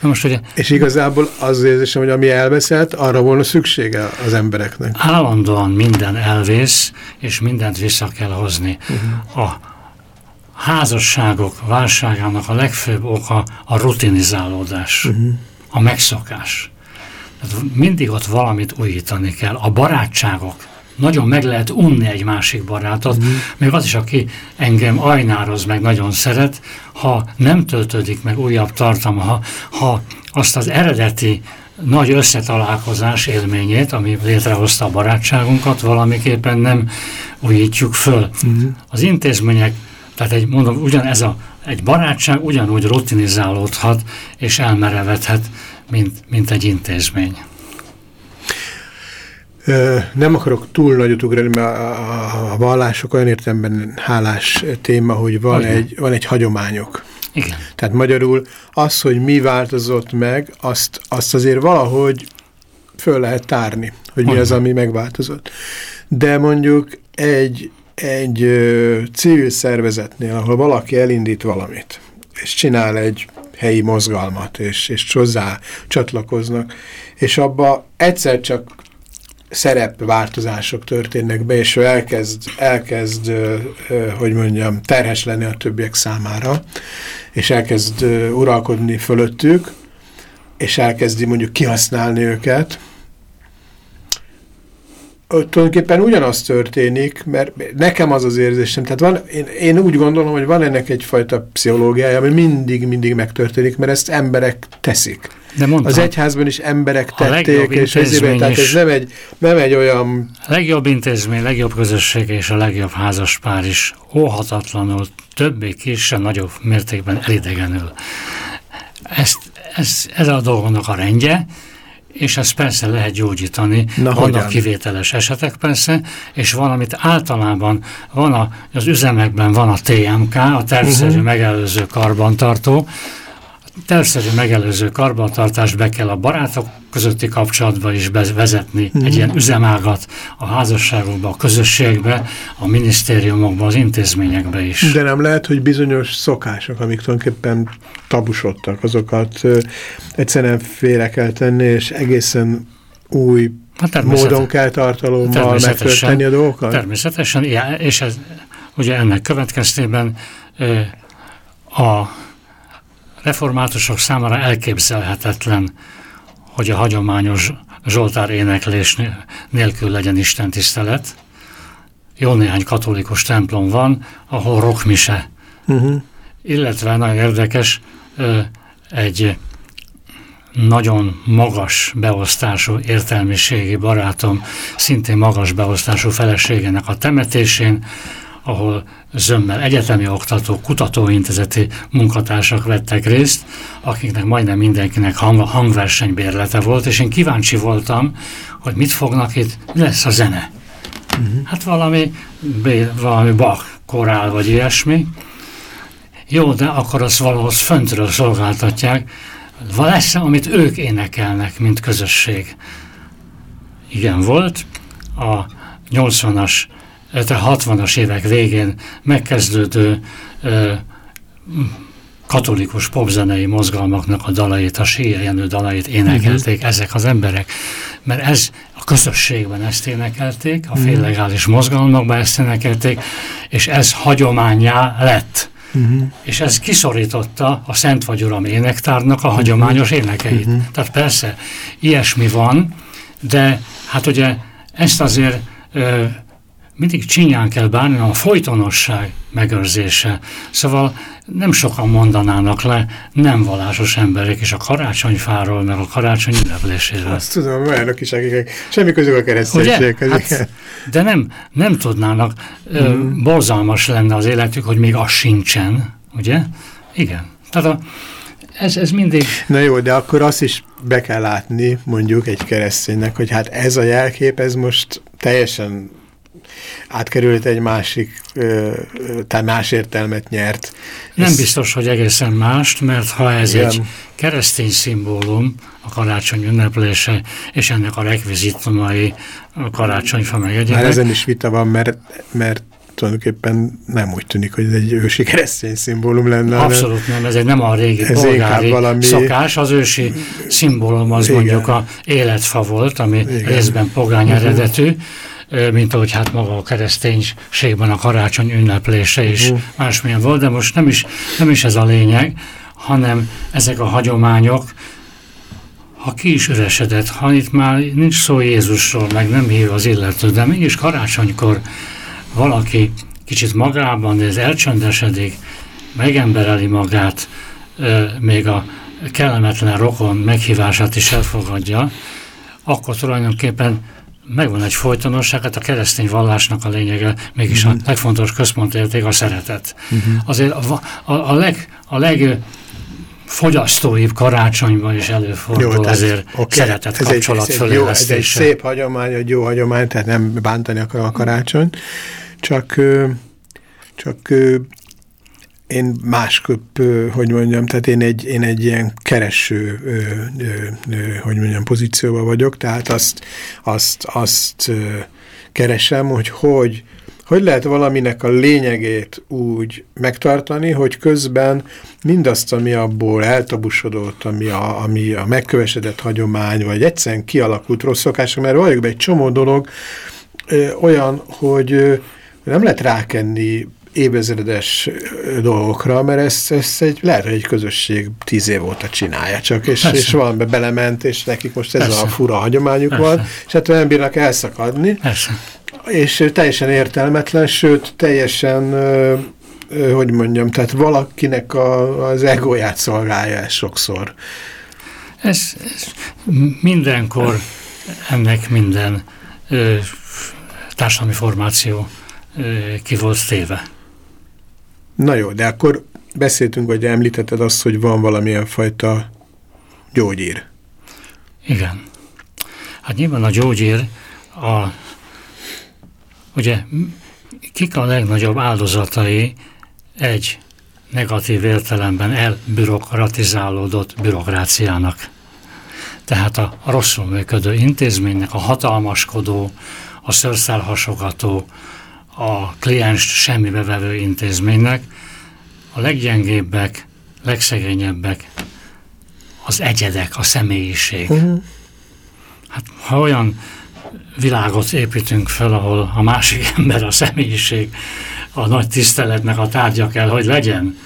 Na most ugye És igazából az érzésem, hogy ami elveszett, arra volna szüksége az embereknek. állandóan minden elvész, és mindent vissza kell hozni. Uh-huh. A házasságok válságának a legfőbb oka a rutinizálódás, uh-huh. a megszokás. Tehát mindig ott valamit újítani kell. A barátságok. Nagyon meg lehet unni egy másik barátot, uh-huh. még az is, aki engem ajnároz, meg nagyon szeret, ha nem töltődik meg újabb tartalma, ha, ha azt az eredeti nagy összetalálkozás élményét, ami létrehozta a barátságunkat, valamiképpen nem újítjuk föl. Uh-huh. Az intézmények, tehát egy, mondom, ugyanez a, egy barátság ugyanúgy rutinizálódhat és elmerevedhet, mint, mint egy intézmény. Nem akarok túl nagyot ugrani, mert a, vallások olyan értelemben hálás téma, hogy van egy, van egy hagyományok. Igen. Tehát magyarul az, hogy mi változott meg, azt, azt azért valahogy föl lehet tárni, hogy mi az, ami megváltozott. De mondjuk egy, egy ö, civil szervezetnél, ahol valaki elindít valamit, és csinál egy helyi mozgalmat, és, és hozzá csatlakoznak, és abba egyszer csak szerepváltozások történnek be, és ő elkezd, elkezd hogy mondjam, terhes lenni a többiek számára, és elkezd uralkodni fölöttük, és elkezdi mondjuk kihasználni őket, tulajdonképpen ugyanaz történik, mert nekem az az érzésem, tehát van, én, én úgy gondolom, hogy van ennek egyfajta pszichológiája, ami mindig-mindig megtörténik, mert ezt emberek teszik. De mondtam, Az egyházban is emberek tették, és ezért, tehát ez nem egy, nem egy olyan, a legjobb intézmény, legjobb közösség és a legjobb házaspár is óhatatlanul többé kisebb, nagyobb mértékben elidegenül. Ezt, ez, ez a dolgonak a rendje, és ezt persze lehet gyógyítani. Na, Vannak hogyan? kivételes esetek persze, és van, amit általában van a, az üzemekben van a TMK, a tervszerű uh-huh. megelőző karbantartó, tervszerű megelőző karbantartást be kell a barátok közötti kapcsolatba is vezetni, mm. egy ilyen üzemágat a házasságokba, a közösségbe, a minisztériumokba, az intézményekbe is. de nem lehet, hogy bizonyos szokások, amik tulajdonképpen tabusodtak, azokat ö, egyszerűen félre kell tenni, és egészen új Hát módon kell tartalommal megtölteni a dolgokat? Természetesen, és ez, ugye ennek következtében ö, a reformátusok számára elképzelhetetlen, hogy a hagyományos Zsoltár éneklés nélkül legyen Isten tisztelet. Jó néhány katolikus templom van, ahol rockmise Uh-huh. illetve nagyon érdekes, egy nagyon magas beosztású értelmiségi barátom, szintén magas beosztású feleségének a temetésén, ahol zömmel egyetemi oktatók, kutatóintézeti munkatársak vettek részt, akiknek majdnem mindenkinek hang, hangversenybérlete volt, és én kíváncsi voltam, hogy mit fognak itt, mi lesz a zene. Uh-huh. Hát valami, valami Bach korál, vagy ilyesmi, jó, de akkor azt valahoz föntről szolgáltatják. Van lesz, amit ők énekelnek, mint közösség. Igen, volt. A 80-as, tehát 60-as évek végén megkezdődő katolikus popzenei mozgalmaknak a dalait, a Síja Jenő dalait énekelték uh-huh. ezek az emberek. Mert ez a közösségben ezt énekelték, a féllegális mozgalmakban ezt énekelték, és ez hagyományá lett. Uh-huh. És ez kiszorította a Szent vagy Uram énektárnak a hagyományos énekeit. Uh-huh. Tehát persze, ilyesmi van, de hát ugye ezt azért ö, mindig csinyán kell bánni, a folytonosság megőrzése. Szóval nem sokan mondanának le nem vallásos emberek is a karácsonyfáról, meg a karácsony ünnepléséről. Azt tudom, olyanok is, akik semmi közük a kereszténységhez. Hát, de nem, nem tudnának, ö, borzalmas lenne az életük, hogy még az sincsen, ugye? Igen. Tehát a, ez, ez mindig, Na jó, de akkor azt is be kell látni, mondjuk egy kereszténynek, hogy hát ez a jelkép, ez most teljesen átkerült egy másik, tehát más értelmet nyert. nem Ez- biztos, hogy egészen mást, mert ha ez Igen. egy keresztény szimbólum, a karácsony ünneplése, és ennek a rekvizitumai, a karácsonyfa meg Már egyébként, ezen is vita van, mert, mert tulajdonképpen nem úgy tűnik, hogy ez egy ősi keresztény szimbólum lenne. Abszolút nem, ez egy nem a régi ez polgári valami... szokás, az ősi szimbólum az Igen. mondjuk a életfa volt, ami Igen. részben pogány mhm. eredetű, mint ahogy hát maga a kereszténységben a karácsony ünneplése is uh mhm. -huh. másmilyen volt, de most nem is, nem is ez a lényeg, hanem ezek a hagyományok, ha ki is üresedett, ha itt már nincs szó Jézusról, meg nem hív az illető, de mégis karácsonykor valaki kicsit magában, ez elcsöndesedik, megembereli magát, még a kellemetlen rokon meghívását is elfogadja, akkor tulajdonképpen megvan egy folytonosság, hát a keresztény vallásnak a lényege, mégis uh -huh. a mhm. legfontos központi érték a szeretet. Uh mhm. -huh. Azért a, a, a, leg, a leg fogyasztóibb karácsonyban is előfordul jó, azért okay. szeretett ez kapcsolat egy, ez, egy jó, ez egy szép hagyomány, egy jó hagyomány, tehát nem bántani akarom a karácsonyt, csak, csak én másképp, hogy mondjam, tehát én egy, én egy ilyen kereső, hogy mondjam, pozícióban vagyok, tehát azt, azt, azt keresem, hogy hogy hogy lehet valaminek a lényegét úgy megtartani, hogy közben mindazt, ami abból eltabusodott, ami a, ami a megkövesedett hagyomány, vagy egyszerűen kialakult rossz szokások, mert be egy csomó dolog ö, olyan, hogy ö, nem lehet rákenni évezredes dolgokra, mert ezt, ezt egy, lehet, hogy egy közösség tíz év óta csinálja csak, és, és valamibe belement, és nekik most ez Persze. a fura hagyományuk Persze. van, és hát nem bírnak elszakadni. Persze és teljesen értelmetlen, sőt, teljesen, hogy mondjam, tehát valakinek a, az egóját szolgálja ez sokszor. Ez, ez mindenkor ennek minden ö, társadalmi formáció ö, ki volt téve. Na jó, de akkor beszéltünk, vagy említetted azt, hogy van valamilyen fajta gyógyír. Igen. Hát nyilván a gyógyír a Ugye kik a legnagyobb áldozatai egy negatív értelemben elbürokratizálódott bürokráciának? Tehát a, rosszul működő intézménynek, a hatalmaskodó, a szőrszálhasogató, a kliens semmibe vevő intézménynek a leggyengébbek, legszegényebbek az egyedek, a személyiség. Uh mhm. -huh. Hát ha olyan világot építünk fel, ahol a másik ember, a személyiség, a nagy tiszteletnek a tárgya kell, hogy legyen.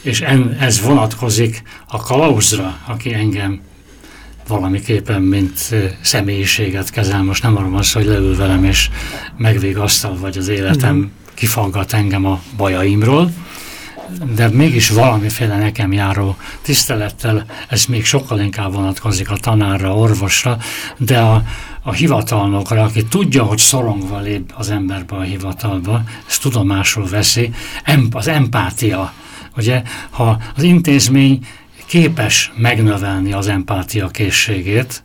És en, ez vonatkozik a kalauzra, aki engem valamiképpen, mint személyiséget kezel. Most nem arról van szó, hogy leül velem, és megvégasztal, vagy az életem mm. kifaggat engem a bajaimról, de mégis valamiféle nekem járó tisztelettel, ez még sokkal inkább vonatkozik a tanárra, orvosra, de a, a hivatalnokra, aki tudja, hogy szorongva lép az emberbe a hivatalba, ezt tudomásul veszi, az empátia. Ugye, ha az intézmény képes megnövelni az empátia készségét,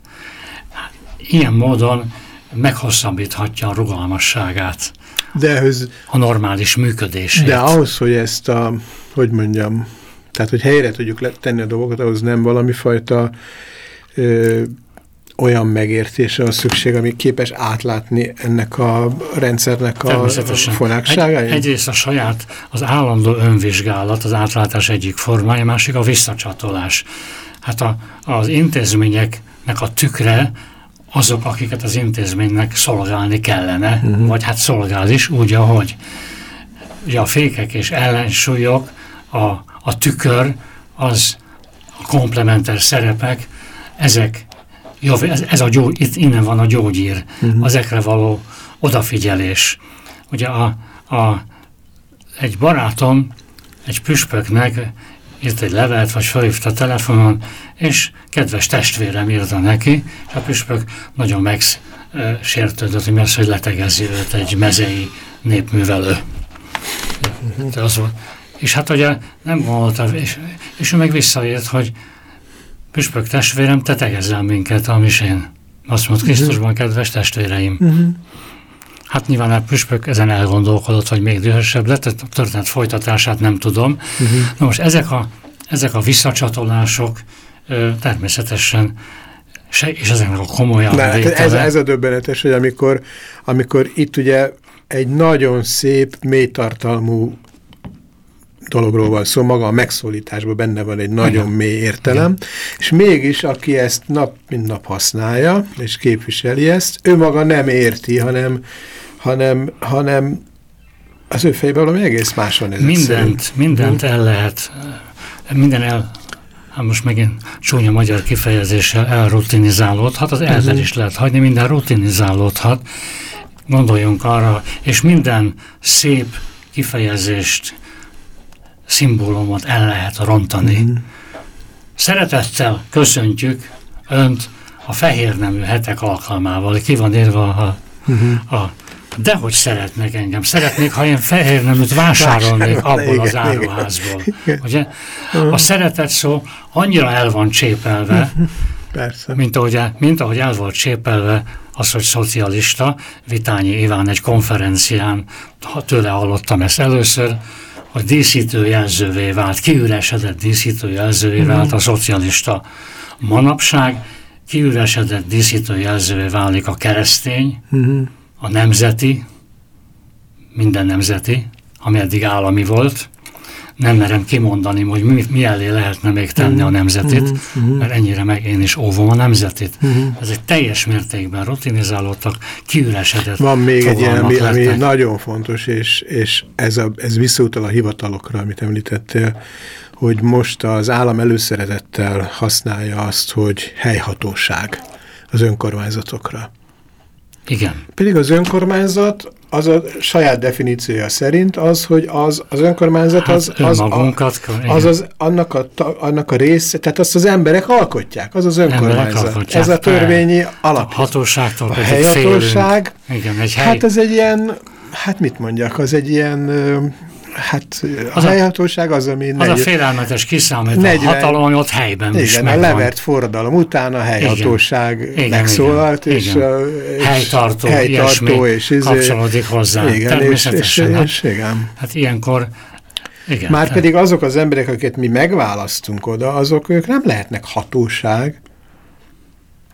ilyen módon meghosszabbíthatja a rugalmasságát, de ehhez, a normális működését. De ahhoz, hogy ezt a, hogy mondjam, tehát hogy helyre tudjuk tenni a dolgokat, ahhoz nem valami fajta ö, olyan megértése a szükség, ami képes átlátni ennek a rendszernek a fonákságait? Egy, egyrészt a saját, az állandó önvizsgálat, az átlátás egyik formája, másik a visszacsatolás. Hát a, az intézményeknek a tükre azok, akiket az intézménynek szolgálni kellene, uh mhm. -huh. vagy hát szolgál is, úgy, ahogy ugye a fékek és ellensúlyok, a, a tükör, az a komplementer szerepek, ezek jó, ez, ez a gyó, itt innen van a gyógyír, uh mhm. -huh. ezekre való odafigyelés. Ugye a, a, egy barátom egy püspöknek írt egy levelet, vagy felhívta a telefonon, és kedves testvérem írta neki, és a püspök nagyon megsértődött, hogy az, hogy letegezi őt egy mezei népművelő. Uh mhm. az volt. És hát ugye nem gondolta, és, és ő meg visszaírt, hogy Püspök testvérem, te tegezzel minket a misén. Azt mondta, Krisztusban, kedves testvéreim. Uh mhm. -huh. Hát nyilván a püspök ezen elgondolkodott, hogy még dühösebb lett, a történet folytatását nem tudom. Uh mhm. -huh. Na most ezek a, ezek a visszacsatolások ö, természetesen se, és ezeknek a komolyan Na, hát ez, ez a döbbenetes, hogy amikor, amikor itt ugye egy nagyon szép, mélytartalmú dologról van szó, maga a megszólításban benne van egy nagyon Igen. mély értelem, Igen. és mégis, aki ezt nap mint nap használja, és képviseli ezt, ő maga nem érti, hanem, hanem, hanem az ő fejében valami egész más van. Mindent, mindent el lehet, minden el, hát most megint csúnya magyar kifejezéssel elrutinizálódhat, az elvel uh-huh. is lehet hagyni, minden rutinizálódhat, gondoljunk arra, és minden szép kifejezést, szimbólumot el lehet rontani. Mm. Szeretettel köszöntjük Önt a fehér nemű hetek alkalmával. Ki van írva a, uh-huh. a Dehogy szeretnek engem. Szeretnék, ha én fehér neműt vásárolnék abból igen, az áruházból. Igen. Ugye? Uh-huh. A szeretet szó annyira el van csépelve, Persze. Mint, ahogy, mint ahogy el volt csépelve az, hogy szocialista, Vitányi Iván egy konferencián, ha tőle hallottam ezt először, hogy díszítőjelzővé vált, kiüresedett díszítőjelzővé mm. vált a szocialista manapság, kiüresedett díszítőjelzővé válik a keresztény, mm. a nemzeti, minden nemzeti, ami eddig állami volt, nem merem kimondani, hogy mi, mi elé lehetne még tenni a nemzetit, uh-huh, uh-huh. mert ennyire meg én is óvom a. Uh-huh. Ezek teljes mértékben rutinizálódtak, kiüresedett. Van még egy ilyen, ami, ami nagyon fontos, és, és ez, a, ez visszautal a hivatalokra, amit említettél, hogy most az állam előszeretettel használja azt, hogy helyhatóság az önkormányzatokra. Igen. Pedig az önkormányzat az a saját definíciója szerint az, hogy az, az önkormányzat hát az, az, a, az, az annak, a, annak a része, tehát azt az emberek alkotják, az az önkormányzat. Ez a törvényi alap. A hatóságtól a helyhatóság, igen, egy hely. hát ez egy ilyen, hát mit mondjak, az egy ilyen Hát az a helyhatóság az, ami... Az a félelmetes kiszámít, 40... a hatalom, ami ott helyben igen, is megvan. a levert forradalom után a helyhatóság igen, megszólalt, igen, és igen. A, helytartó, helytartó és izé, kapcsolódik hozzá. Igen, természetesen. És, és, és, igen. Hát ilyenkor igen, Már pedig azok az emberek, akiket mi megválasztunk oda, azok ők nem lehetnek hatóság,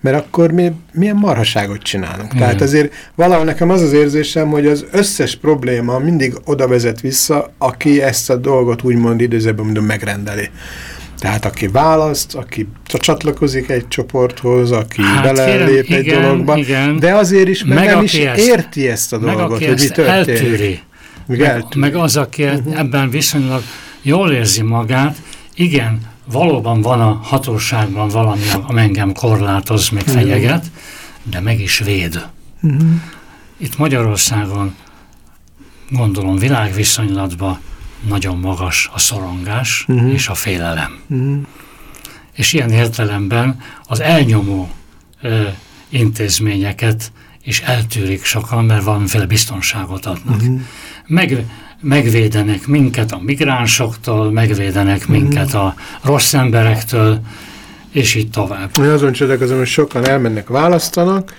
mert akkor mi milyen marhaságot csinálunk. Igen. Tehát azért valahol nekem az az érzésem, hogy az összes probléma mindig oda vezet vissza, aki ezt a dolgot úgymond időzőben mondom megrendeli. Tehát aki választ, aki csatlakozik egy csoporthoz, aki hát, belelép egy igen, dologba, igen. de azért is meg, meg nem is ezt, érti ezt a dolgot, hogy mi történik. Eltűri. Meg, meg, meg az, aki uh mhm. -huh. ebben viszonylag jól érzi magát, igen, valóban van a hatóságban valami, ami engem korlátoz, meg mhm. fenyeget, de meg is véd. Uh-huh. Itt Magyarországon, gondolom világviszonylatban nagyon magas a szorongás uh-huh. és a félelem. És ilyen értelemben az elnyomó ö, intézményeket is eltűrik sokan, mert valamiféle biztonságot adnak. Meg, megvédenek minket a migránsoktól, megvédenek minket a rossz emberektől, és így tovább. Én azon csodálkozom, hogy sokan elmennek, választanak,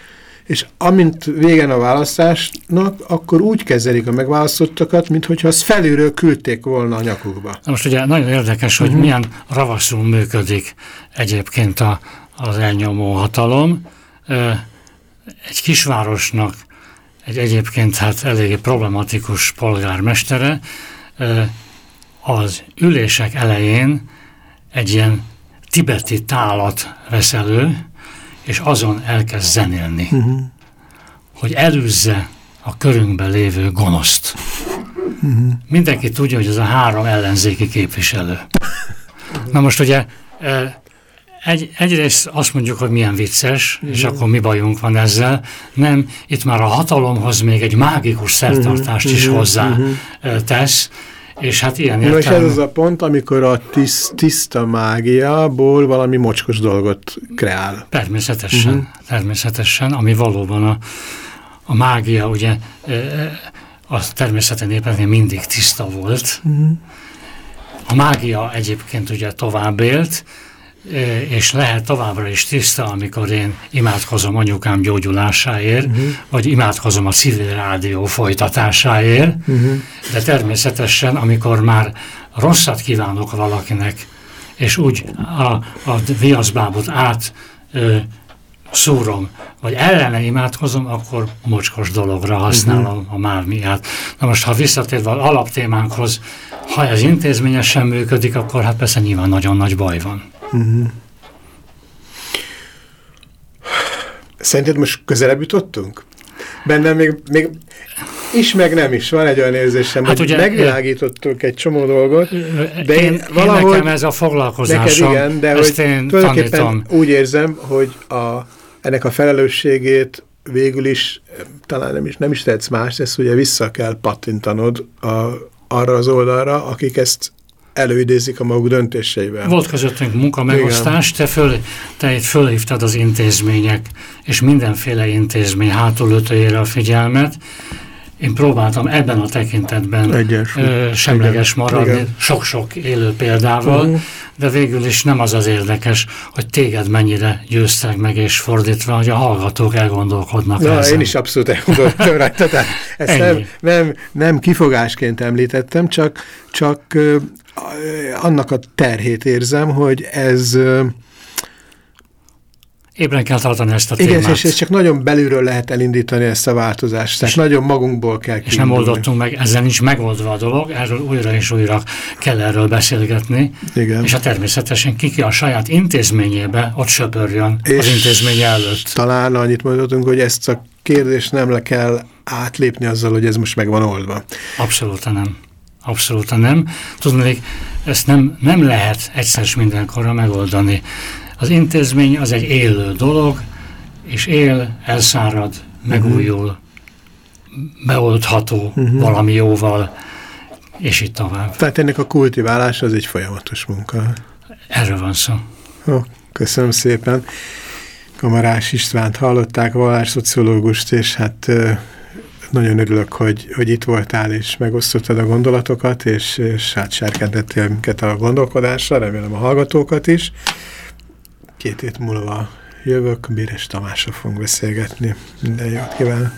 és amint végen a választásnak, akkor úgy kezelik a megválasztottakat, mintha azt felülről küldték volna a nyakukba. Na most ugye nagyon érdekes, hogy uh mhm. -huh. milyen ravaszul működik egyébként a, az elnyomó hatalom. Egy kisvárosnak egy egyébként hát eléggé problematikus polgármestere, az ülések elején egy ilyen tibeti tálat vesz elő, és azon elkezd zenélni, uh -huh. hogy elűzze a körünkben lévő gonoszt. Uh -huh. Mindenki tudja, hogy ez a három ellenzéki képviselő. Na most ugye egy, egyrészt azt mondjuk, hogy milyen vicces, uh -huh. és akkor mi bajunk van ezzel. Nem, itt már a hatalomhoz még egy mágikus szertartást uh -huh. is hozzá uh -huh. tesz, és hát ilyen értelme... és ez az a pont, amikor a tiszt, tiszta mágiából valami mocskos dolgot kreál. Természetesen, uh -huh. természetesen, ami valóban a, a mágia, ugye a természeten éppen mindig tiszta volt. Uh -huh. A mágia egyébként ugye tovább élt, és lehet továbbra is tiszta, amikor én imádkozom anyukám gyógyulásáért, uh-huh. vagy imádkozom a civil rádió folytatásáért, uh-huh. de természetesen, amikor már rosszat kívánok valakinek, és úgy a, a viaszbábot át ö, szúrom, vagy ellene imádkozom, akkor mocskos dologra használom uh-huh. a mármiát. Na most, ha visszatérve az alaptémánkhoz, ha ez intézményesen működik, akkor hát persze nyilván nagyon nagy baj van. Uh-huh. Szerinted most közelebb jutottunk? Bennem még, még is, meg nem is. Van egy olyan érzésem, hát hogy ugye, megvilágítottunk egy csomó dolgot, de én, én valahogy... Én nekem ez a foglalkozásom, neked igen, de hogy én tulajdonképpen tanítom. úgy érzem, hogy a, ennek a felelősségét végül is, talán nem is, nem is tehetsz más, ezt ugye vissza kell pattintanod a, arra az oldalra, akik ezt előidézik a maguk döntéseivel. Volt közöttünk munkamegosztás, te, föl, te itt fölhívtad az intézmények, és mindenféle intézmény hátulütőjére a figyelmet, én próbáltam ebben a tekintetben Egyes, ö, semleges igen, maradni, sok-sok élő példával, uh mhm. -huh. de végül is nem az az érdekes, hogy téged mennyire győztek meg, és fordítva, hogy a hallgatók elgondolkodnak Na, ezen. én is abszolút elgondolkodtam rajta, tehát ezt nem, nem, nem kifogásként említettem, csak, csak ö, annak a terhét érzem, hogy ez... Ö, Ébren kell tartani ezt a témát. Igen, és, és csak nagyon belülről lehet elindítani ezt a változást, tehát és, nagyon magunkból kell kiindulni. És nem oldottunk meg, ezzel nincs megoldva a dolog, erről újra és újra kell erről beszélgetni, Igen. és a természetesen kiki a saját intézményébe ott söpörjön és az intézmény előtt. talán annyit mondhatunk, hogy ezt a kérdést nem le kell átlépni azzal, hogy ez most meg van oldva. Abszolút nem. Abszolút nem. Tudnék, ezt nem, nem lehet egyszer mindenkorra megoldani. Az intézmény az egy élő dolog, és él, elszárad, megújul, beoldható uh mhm. -huh. valami jóval, és itt tovább. Tehát ennek a kultiválás az egy folyamatos munka. Erről van szó. Ó, köszönöm szépen. Kamarás Istvánt hallották, vallásszociológust, és hát nagyon örülök, hogy, hogy itt voltál, és megosztottad a gondolatokat, és, és hát serkentettél minket a gondolkodásra, remélem a hallgatókat is. Két hét múlva jövök, Béres Tamásra fogunk beszélgetni. Minden jót kívánok!